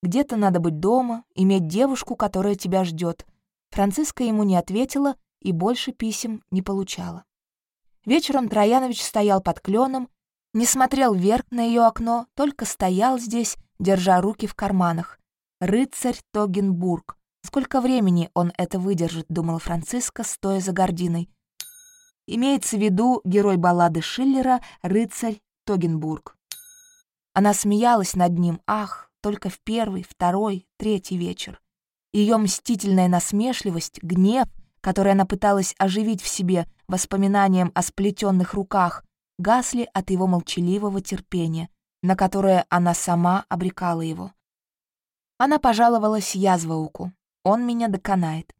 S1: Где-то надо быть дома, иметь девушку, которая тебя ждет. Франциска ему не ответила и больше писем не получала. Вечером Троянович стоял под кленом, не смотрел вверх на ее окно, только стоял здесь, держа руки в карманах. Рыцарь Тогенбург, Сколько времени он это выдержит, думала Франциска, стоя за гординой. Имеется в виду герой баллады Шиллера «Рыцарь Тогенбург». Она смеялась над ним, ах, только в первый, второй, третий вечер. Ее мстительная насмешливость, гнев, который она пыталась оживить в себе воспоминанием о сплетенных руках, гасли от его молчаливого терпения, на которое она сама обрекала его. Она пожаловалась Язвауку. Он меня доконает.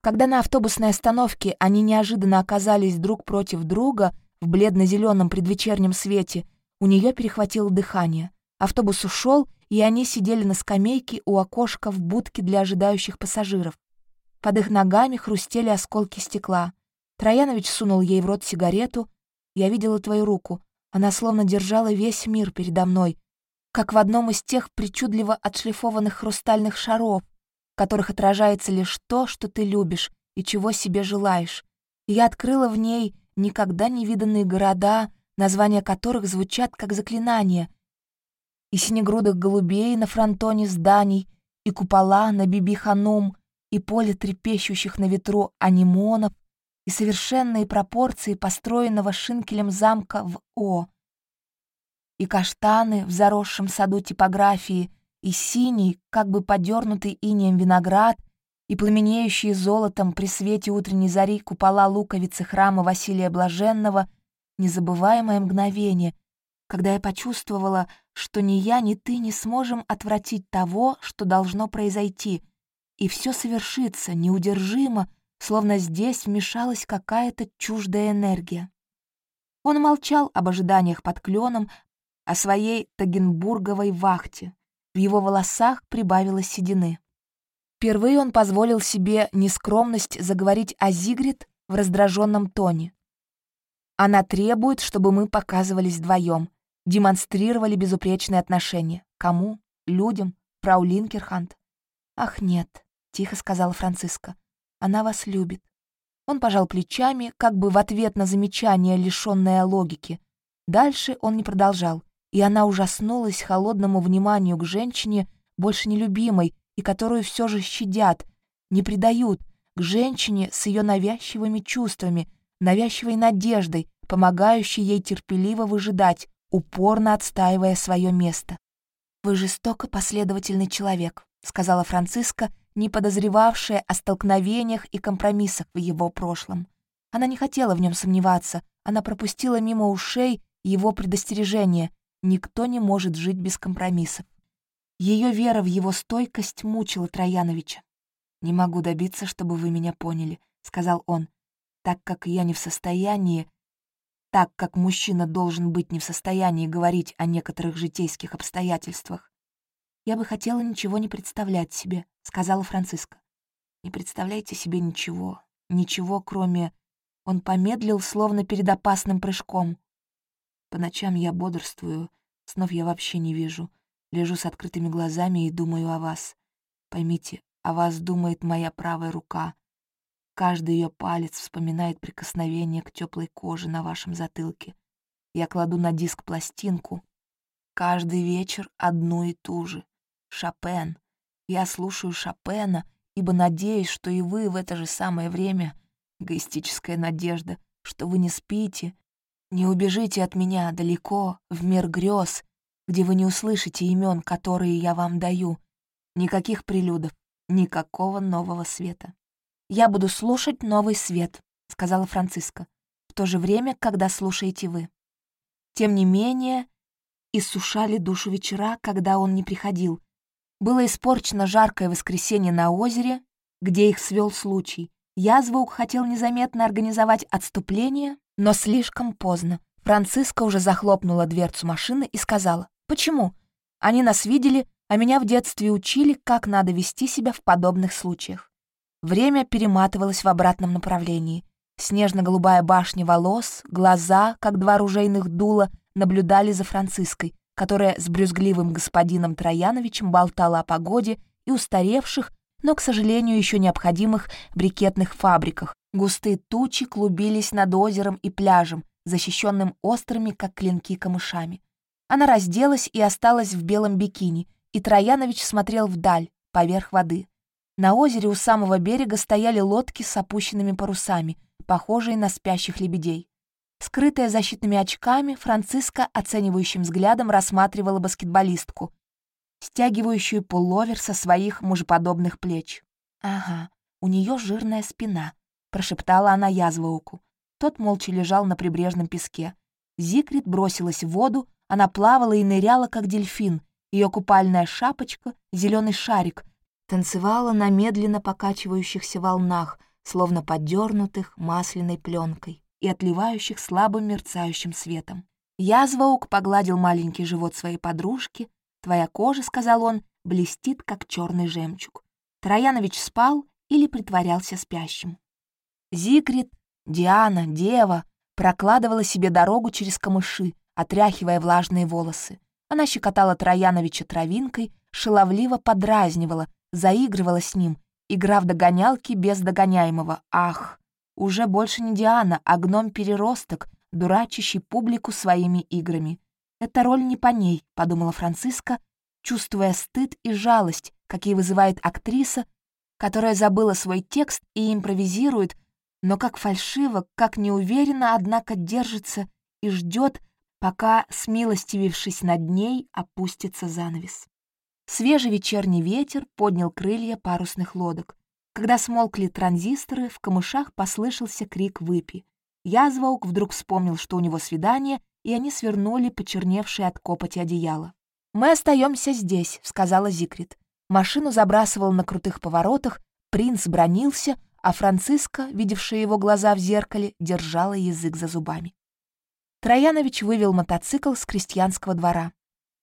S1: Когда на автобусной остановке они неожиданно оказались друг против друга в бледно-зеленом предвечернем свете, у нее перехватило дыхание. Автобус ушел, и они сидели на скамейке у окошка в будке для ожидающих пассажиров. Под их ногами хрустели осколки стекла. Троянович сунул ей в рот сигарету. «Я видела твою руку. Она словно держала весь мир передо мной, как в одном из тех причудливо отшлифованных хрустальных шаров, которых отражается лишь то, что ты любишь и чего себе желаешь. И я открыла в ней никогда не виданные города, названия которых звучат как заклинания, и синегрудых голубей на фронтоне зданий, и купола на Биби-Ханум, и поле трепещущих на ветру анимонов, и совершенные пропорции построенного шинкелем замка в О, и каштаны в заросшем саду типографии, и синий, как бы подернутый инеем виноград, и пламенеющие золотом при свете утренней зари купола луковицы храма Василия Блаженного, незабываемое мгновение, когда я почувствовала, что ни я, ни ты не сможем отвратить того, что должно произойти, и все совершится неудержимо, словно здесь вмешалась какая-то чуждая энергия. Он молчал об ожиданиях под кленом, о своей Тагенбурговой вахте, в его волосах прибавилось седины. Впервые он позволил себе нескромность заговорить о Зигрид в раздраженном тоне. Она требует, чтобы мы показывались вдвоем, демонстрировали безупречные отношения. Кому? Людям? Фрау Линкерхант? Ах, нет, тихо сказала Франциска. Она вас любит. Он пожал плечами, как бы в ответ на замечание, лишённое логики. Дальше он не продолжал, и она ужаснулась холодному вниманию к женщине, больше нелюбимой, и которую все же щадят, не предают, к женщине с ее навязчивыми чувствами, навязчивой надеждой, помогающей ей терпеливо выжидать, упорно отстаивая свое место. «Вы жестоко последовательный человек», — сказала Франциска, не подозревавшая о столкновениях и компромиссах в его прошлом. Она не хотела в нем сомневаться, она пропустила мимо ушей его предостережение «никто не может жить без компромиссов». Ее вера в его стойкость мучила Трояновича. «Не могу добиться, чтобы вы меня поняли», — сказал он, «так как я не в состоянии, так как мужчина должен быть не в состоянии говорить о некоторых житейских обстоятельствах. Я бы хотела ничего не представлять себе», — сказала Франциска. «Не представляйте себе ничего, ничего, кроме...» Он помедлил, словно перед опасным прыжком. «По ночам я бодрствую, снов я вообще не вижу. Лежу с открытыми глазами и думаю о вас. Поймите, о вас думает моя правая рука. Каждый ее палец вспоминает прикосновение к теплой коже на вашем затылке. Я кладу на диск пластинку. Каждый вечер одну и ту же. Шопен. Я слушаю Шопена, ибо надеюсь, что и вы в это же самое время, эгоистическая надежда, что вы не спите, не убежите от меня далеко, в мир грез, где вы не услышите имен, которые я вам даю. Никаких прелюдов, никакого нового света. «Я буду слушать новый свет», — сказала Франциска, «в то же время, когда слушаете вы». Тем не менее, иссушали душу вечера, когда он не приходил. Было испорчено жаркое воскресенье на озере, где их свел случай. Язвук хотел незаметно организовать отступление, но слишком поздно. Франциска уже захлопнула дверцу машины и сказала, Почему? Они нас видели, а меня в детстве учили, как надо вести себя в подобных случаях. Время перематывалось в обратном направлении. Снежно-голубая башня волос, глаза, как два ружейных дула, наблюдали за Франциской, которая с брюзгливым господином Трояновичем болтала о погоде и устаревших, но, к сожалению, еще необходимых брикетных фабриках. Густые тучи клубились над озером и пляжем, защищенным острыми, как клинки, камышами. Она разделась и осталась в белом бикини, и Троянович смотрел вдаль, поверх воды. На озере у самого берега стояли лодки с опущенными парусами, похожие на спящих лебедей. Скрытая защитными очками, Франциска оценивающим взглядом рассматривала баскетболистку, стягивающую пуловер со своих мужеподобных плеч. «Ага, у нее жирная спина», — прошептала она Язвауку. Тот молча лежал на прибрежном песке. Зикрит бросилась в воду, она плавала и ныряла, как дельфин. Ее купальная шапочка, зеленый шарик, танцевала на медленно покачивающихся волнах, словно подернутых масляной пленкой и отливающих слабым мерцающим светом. Язваук погладил маленький живот своей подружки. «Твоя кожа», — сказал он, — «блестит, как черный жемчуг». Троянович спал или притворялся спящим. Зигрид, Диана, Дева прокладывала себе дорогу через камыши, отряхивая влажные волосы. Она щекотала Трояновича травинкой, шаловливо подразнивала, заигрывала с ним, игра в догонялки без догоняемого. Ах, уже больше не Диана, а гном-переросток, дурачащий публику своими играми. «Эта роль не по ней», — подумала Франциска, чувствуя стыд и жалость, какие вызывает актриса, которая забыла свой текст и импровизирует, но как фальшиво, как неуверенно, однако держится и ждет, пока, смилостивившись над ней, опустится занавес. Свежий вечерний ветер поднял крылья парусных лодок. Когда смолкли транзисторы, в камышах послышался крик «Выпи!». Язваук вдруг вспомнил, что у него свидание, и они свернули почерневшее от копоти одеяло. «Мы остаемся здесь», — сказала Зикрит. Машину забрасывал на крутых поворотах, принц бронился, а Франциска, видевшая его глаза в зеркале, держала язык за зубами. Троянович вывел мотоцикл с крестьянского двора.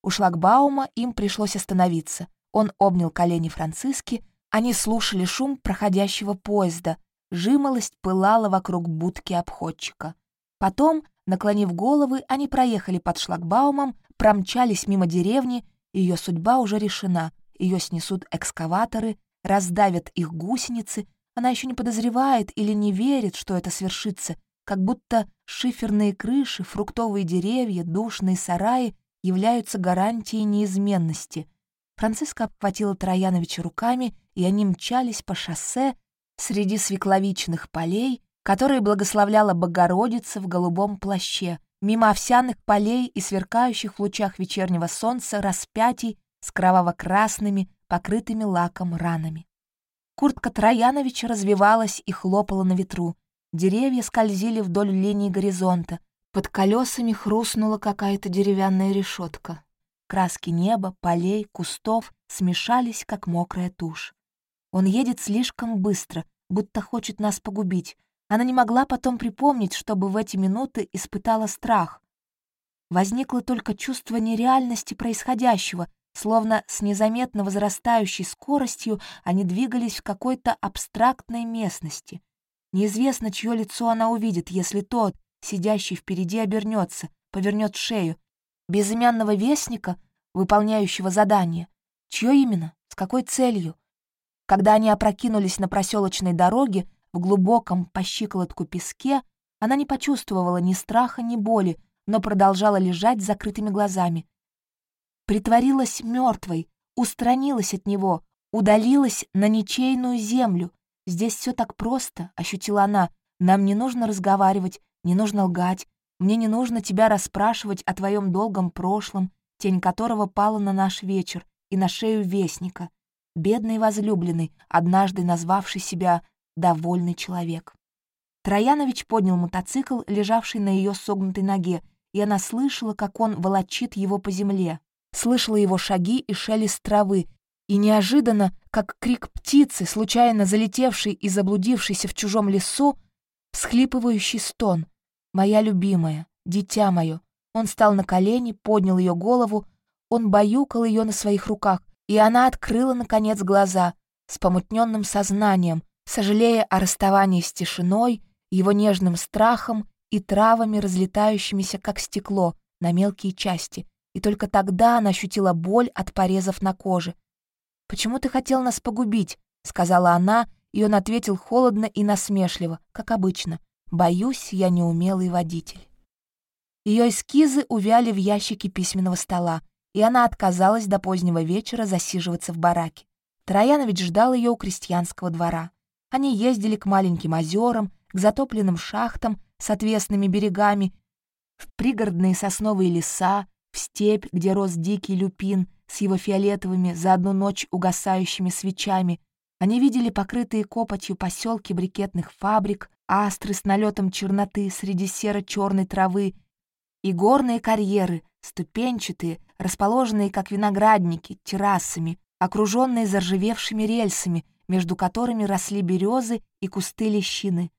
S1: У шлагбаума им пришлось остановиться. Он обнял колени Франциски, они слушали шум проходящего поезда, жимолость пылала вокруг будки обходчика. Потом, наклонив головы, они проехали под шлагбаумом, промчались мимо деревни, ее судьба уже решена. Ее снесут экскаваторы, раздавят их гусеницы. Она еще не подозревает или не верит, что это свершится, как будто шиферные крыши, фруктовые деревья, душные сараи являются гарантией неизменности. Франциска обхватила Трояновича руками, и они мчались по шоссе среди свекловичных полей, которые благословляла Богородица в голубом плаще, мимо овсяных полей и сверкающих в лучах вечернего солнца распятий с кроваво-красными, покрытыми лаком ранами. Куртка Трояновича развивалась и хлопала на ветру. Деревья скользили вдоль линии горизонта. Под колесами хрустнула какая-то деревянная решетка. Краски неба, полей, кустов смешались, как мокрая тушь. Он едет слишком быстро, будто хочет нас погубить. Она не могла потом припомнить, чтобы в эти минуты испытала страх. Возникло только чувство нереальности происходящего, словно с незаметно возрастающей скоростью они двигались в какой-то абстрактной местности. Неизвестно, чье лицо она увидит, если тот, сидящий впереди, обернется, повернет шею. Безымянного вестника, выполняющего задание. Чье именно? С какой целью? Когда они опрокинулись на проселочной дороге, в глубоком по щиколотку песке, она не почувствовала ни страха, ни боли, но продолжала лежать с закрытыми глазами. Притворилась мертвой, устранилась от него, удалилась на ничейную землю. Здесь все так просто, ощутила она. Нам не нужно разговаривать, не нужно лгать, мне не нужно тебя расспрашивать о твоем долгом прошлом, тень которого пала на наш вечер и на шею вестника. Бедный возлюбленный, однажды назвавший себя довольный человек. Троянович поднял мотоцикл, лежавший на ее согнутой ноге, и она слышала, как он волочит его по земле. Слышала его шаги и шелест травы, и неожиданно, как крик птицы, случайно залетевшей и заблудившейся в чужом лесу, всхлипывающий стон. «Моя любимая, дитя мое». Он встал на колени, поднял ее голову, он баюкал ее на своих руках, и она открыла, наконец, глаза с помутненным сознанием, сожалея о расставании с тишиной, его нежным страхом и травами, разлетающимися, как стекло, на мелкие части, и только тогда она ощутила боль от порезов на коже. «Почему ты хотел нас погубить?» — сказала она, и он ответил холодно и насмешливо, как обычно. «Боюсь, я неумелый водитель». Ее эскизы увяли в ящике письменного стола, и она отказалась до позднего вечера засиживаться в бараке. Троянович ждал ее у крестьянского двора. Они ездили к маленьким озерам, к затопленным шахтам с отвесными берегами, в пригородные сосновые леса, в степь, где рос дикий люпин с его фиолетовыми за одну ночь угасающими свечами. Они видели покрытые копотью поселки брикетных фабрик, астры с налетом черноты среди серо-черной травы и горные карьеры, ступенчатые, расположенные как виноградники, террасами, окруженные заржавевшими рельсами, между которыми росли березы и кусты лещины.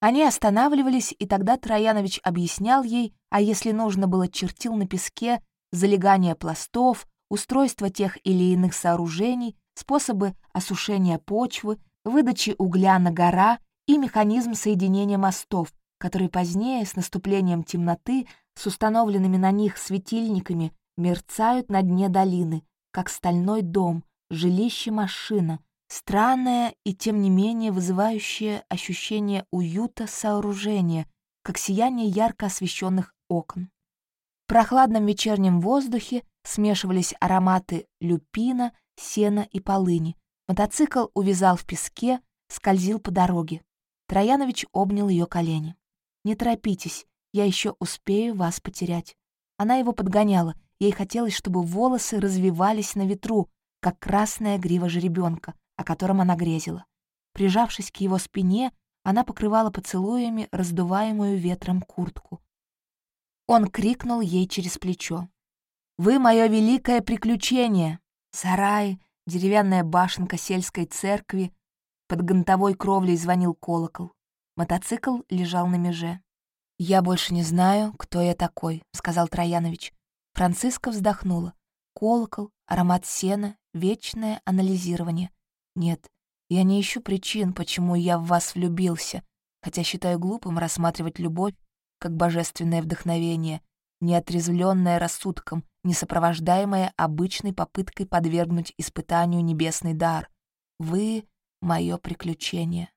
S1: Они останавливались, и тогда Троянович объяснял ей, а если нужно было, чертил на песке, залегание пластов, устройство тех или иных сооружений, способы осушения почвы, выдачи угля на гора и механизм соединения мостов, который позднее, с наступлением темноты, с установленными на них светильниками, мерцают на дне долины, как стальной дом, жилище-машина, Странное и, тем не менее, вызывающее ощущение уюта сооружение, как сияние ярко освещенных окон. В прохладном вечернем воздухе смешивались ароматы люпина, сена и полыни. Мотоцикл увязал в песке, скользил по дороге. Троянович обнял ее колени. «Не торопитесь, я еще успею вас потерять». Она его подгоняла, ей хотелось, чтобы волосы развивались на ветру, как красная грива жеребенка о котором она грезила. Прижавшись к его спине, она покрывала поцелуями раздуваемую ветром куртку. Он крикнул ей через плечо. «Вы — мое великое приключение!» Сарай, деревянная башенка сельской церкви, под гонтовой кровлей звонил колокол. Мотоцикл лежал на меже. «Я больше не знаю, кто я такой», — сказал Троянович. Франциска вздохнула. Колокол, аромат сена, вечное анализирование. Нет, я не ищу причин, почему я в вас влюбился, хотя считаю глупым рассматривать любовь как божественное вдохновение, не отрезвленное рассудком, не сопровождаемое обычной попыткой подвергнуть испытанию небесный дар. Вы — мое приключение.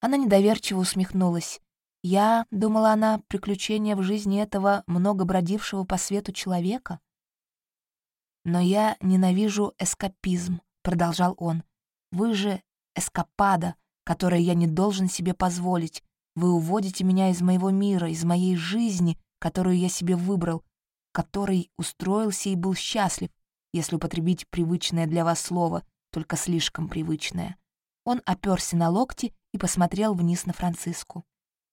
S1: Она недоверчиво усмехнулась. Я, думала она, приключение в жизни этого много бродившего по свету человека. Но я ненавижу эскапизм, продолжал он. Вы же эскапада, которое я не должен себе позволить. Вы уводите меня из моего мира, из моей жизни, которую я себе выбрал, который устроился и был счастлив, если употребить привычное для вас слово, только слишком привычное. Он оперся на локти и посмотрел вниз на Франциску.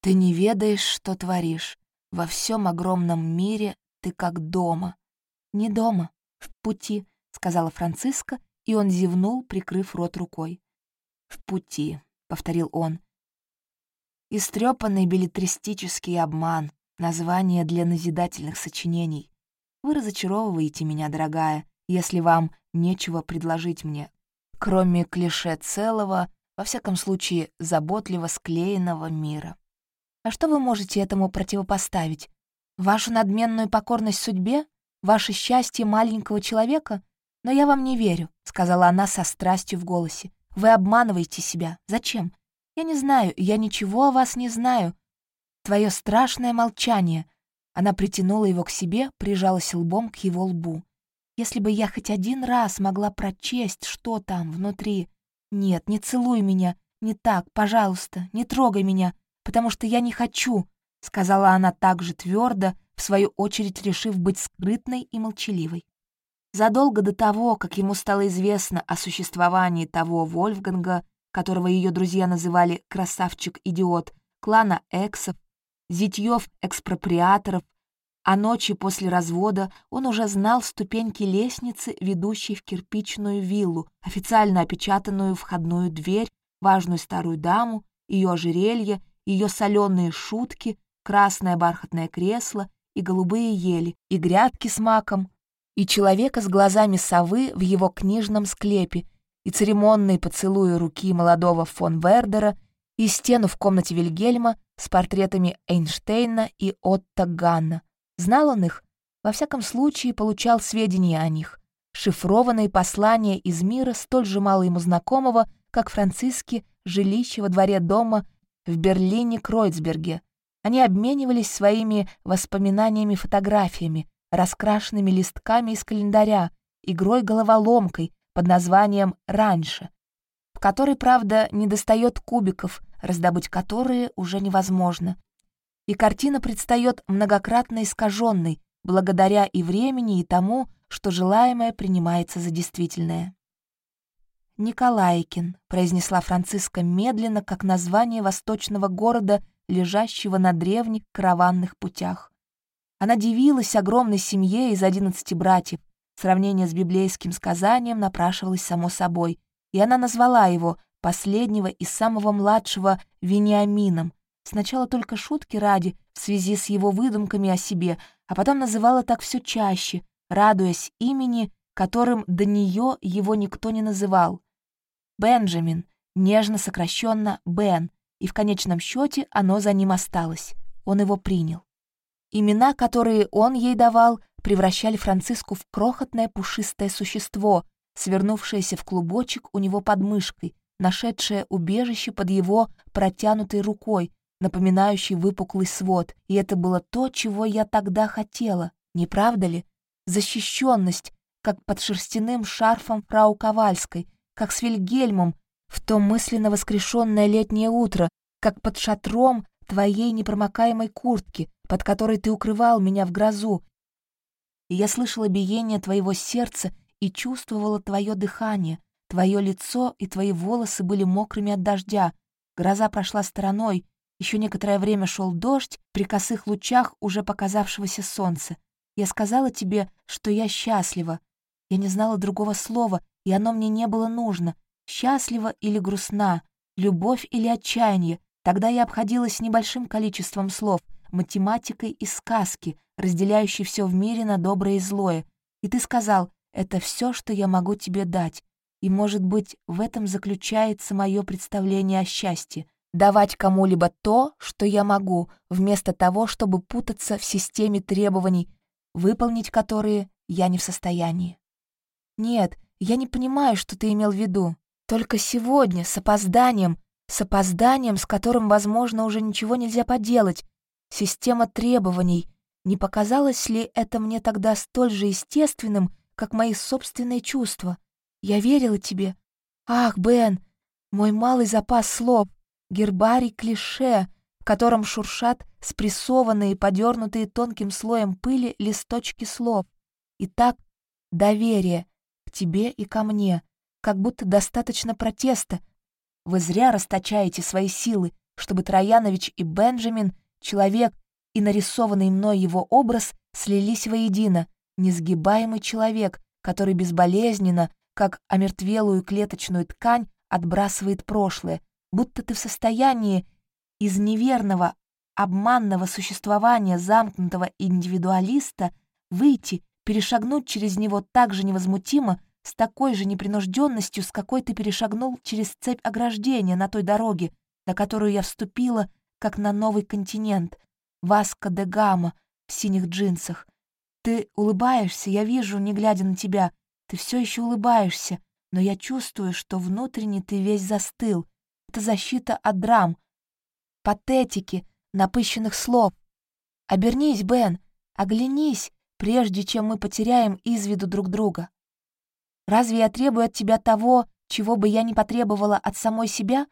S1: «Ты не ведаешь, что творишь. Во всем огромном мире ты как дома». «Не дома, в пути», — сказала Франциска, и он зевнул, прикрыв рот рукой. «В пути», — повторил он. «Истрёпанный билетристический обман, название для назидательных сочинений. Вы разочаровываете меня, дорогая, если вам нечего предложить мне, кроме клише целого, во всяком случае, заботливо склеенного мира. А что вы можете этому противопоставить? Вашу надменную покорность судьбе? Ваше счастье маленького человека? Но я вам не верю, — сказала она со страстью в голосе. Вы обманываете себя. Зачем? Я не знаю, я ничего о вас не знаю. Твое страшное молчание, она притянула его к себе, прижалась лбом к его лбу. «Если бы я хоть один раз могла прочесть, что там внутри. Нет, не целуй меня, не так, пожалуйста, не трогай меня, потому что я не хочу», — сказала она так же твердо, в свою очередь решив быть скрытной и молчаливой. Задолго до того, как ему стало известно о существовании того Вольфганга, которого ее друзья называли «красавчик-идиот», клана Эксов, зятьёв-экспроприаторов, а ночи после развода он уже знал ступеньки лестницы, ведущей в кирпичную виллу, официально опечатанную входную дверь, важную старую даму, ее ожерелье, ее соленые шутки, красное бархатное кресло и голубые ели, и грядки с маком, и человека с глазами совы в его книжном склепе, и церемонные поцелуи руки молодого фон Вердера, и стену в комнате Вильгельма с портретами Эйнштейна и Отто Ганна. Знал он их? Во всяком случае, получал сведения о них. Шифрованные послания из мира, столь же мало ему знакомого, как Франциски, жилище во дворе дома в Берлине-Кройцберге. Они обменивались своими воспоминаниями-фотографиями, раскрашенными листками из календаря, игрой-головоломкой под названием «Раньше», в которой, правда, недостает кубиков, раздобыть которые уже невозможно. И картина предстает многократно искаженной, благодаря и времени, и тому, что желаемое принимается за действительное. «Николайкин», — произнесла Франциска медленно, как название восточного города, лежащего на древних караванных путях. Она дивилась огромной семье из одиннадцати братьев. Сравнение с библейским сказанием напрашивалось само собой, и она назвала его последнего и самого младшего Вениамином, сначала только шутки ради, в связи с его выдумками о себе, а потом называла так все чаще, радуясь имени, которым до нее его никто не называл. Бенджамин, нежно сокращенно Бен, и в конечном счете оно за ним осталось. Он его принял. Имена, которые он ей давал, превращали Франциску в крохотное пушистое существо, свернувшееся в клубочек у него под мышкой, нашедшее убежище под его протянутой рукой, напоминающий выпуклый свод, и это было то, чего я тогда хотела, не правда ли? Защищенность, как под шерстяным шарфом фрау Ковальской, как с Вильгельмом в то мысленно воскрешенное летнее утро, как под шатром твоей непромокаемой куртки, под которой ты укрывал меня в грозу. И я слышала биение твоего сердца и чувствовала твое дыхание — Твое лицо и твои волосы были мокрыми от дождя. Гроза прошла стороной. Еще некоторое время шел дождь при косых лучах уже показавшегося солнца. Я сказала тебе, что я счастлива. Я не знала другого слова, и оно мне не было нужно. Счастлива или грустна, любовь или отчаяние. Тогда я обходилась небольшим количеством слов, математикой и сказки, разделяющей все в мире на доброе и злое. И ты сказал, это все, что я могу тебе дать. И, может быть, в этом заключается мое представление о счастье. давать кому-либо то, что я могу, вместо того, чтобы путаться в системе требований, выполнить которые я не в состоянии. Нет, я не понимаю, что ты имел в виду. Только сегодня, с опозданием, с опозданием, с которым, возможно, уже ничего нельзя поделать, система требований, не показалось ли это мне тогда столь же естественным, как мои собственные чувства? Я верила тебе. Ах, Бен, мой малый запас слов, гербарий клише, в котором шуршат спрессованные, подернутые тонким слоем пыли листочки слов. Итак, доверие к тебе и ко мне, как будто достаточно протеста. Вы зря расточаете свои силы, чтобы Троянович и Бенджамин, человек и нарисованный мной его образ слились воедино, несгибаемый человек, который безболезненно, как омертвелую клеточную ткань, отбрасывает прошлое, будто ты в состоянии из неверного, обманного существования замкнутого индивидуалиста выйти, перешагнуть через него так же невозмутимо, с такой же непринужденностью, с какой ты перешагнул через цепь ограждения на той дороге, на которую я вступила, как на новый континент, Васка де Гама в синих джинсах. Ты улыбаешься, я вижу, не глядя на тебя. Ты все еще улыбаешься, но я чувствую, что внутренне ты весь застыл. Это защита от драм, патетики, напыщенных слов. Обернись, Бен, оглянись, прежде чем мы потеряем из виду друг друга. Разве я требую от тебя того, чего бы я не потребовала от самой себя?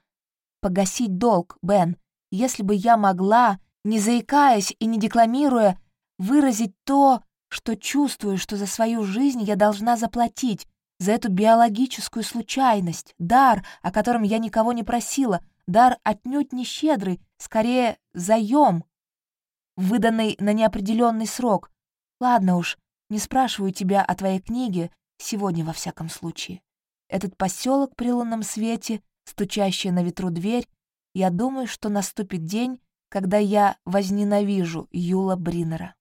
S1: Погасить долг, Бен. Если бы я могла, не заикаясь и не декламируя, выразить то, что чувствую, что за свою жизнь я должна заплатить, за эту биологическую случайность, дар, о котором я никого не просила, дар отнюдь не щедрый, скорее заем, выданный на неопределенный срок. Ладно уж, не спрашиваю тебя о твоей книге, сегодня во всяком случае. Этот поселок при лунном свете, стучащая на ветру дверь, я думаю, что наступит день, когда я возненавижу Юла Бринера.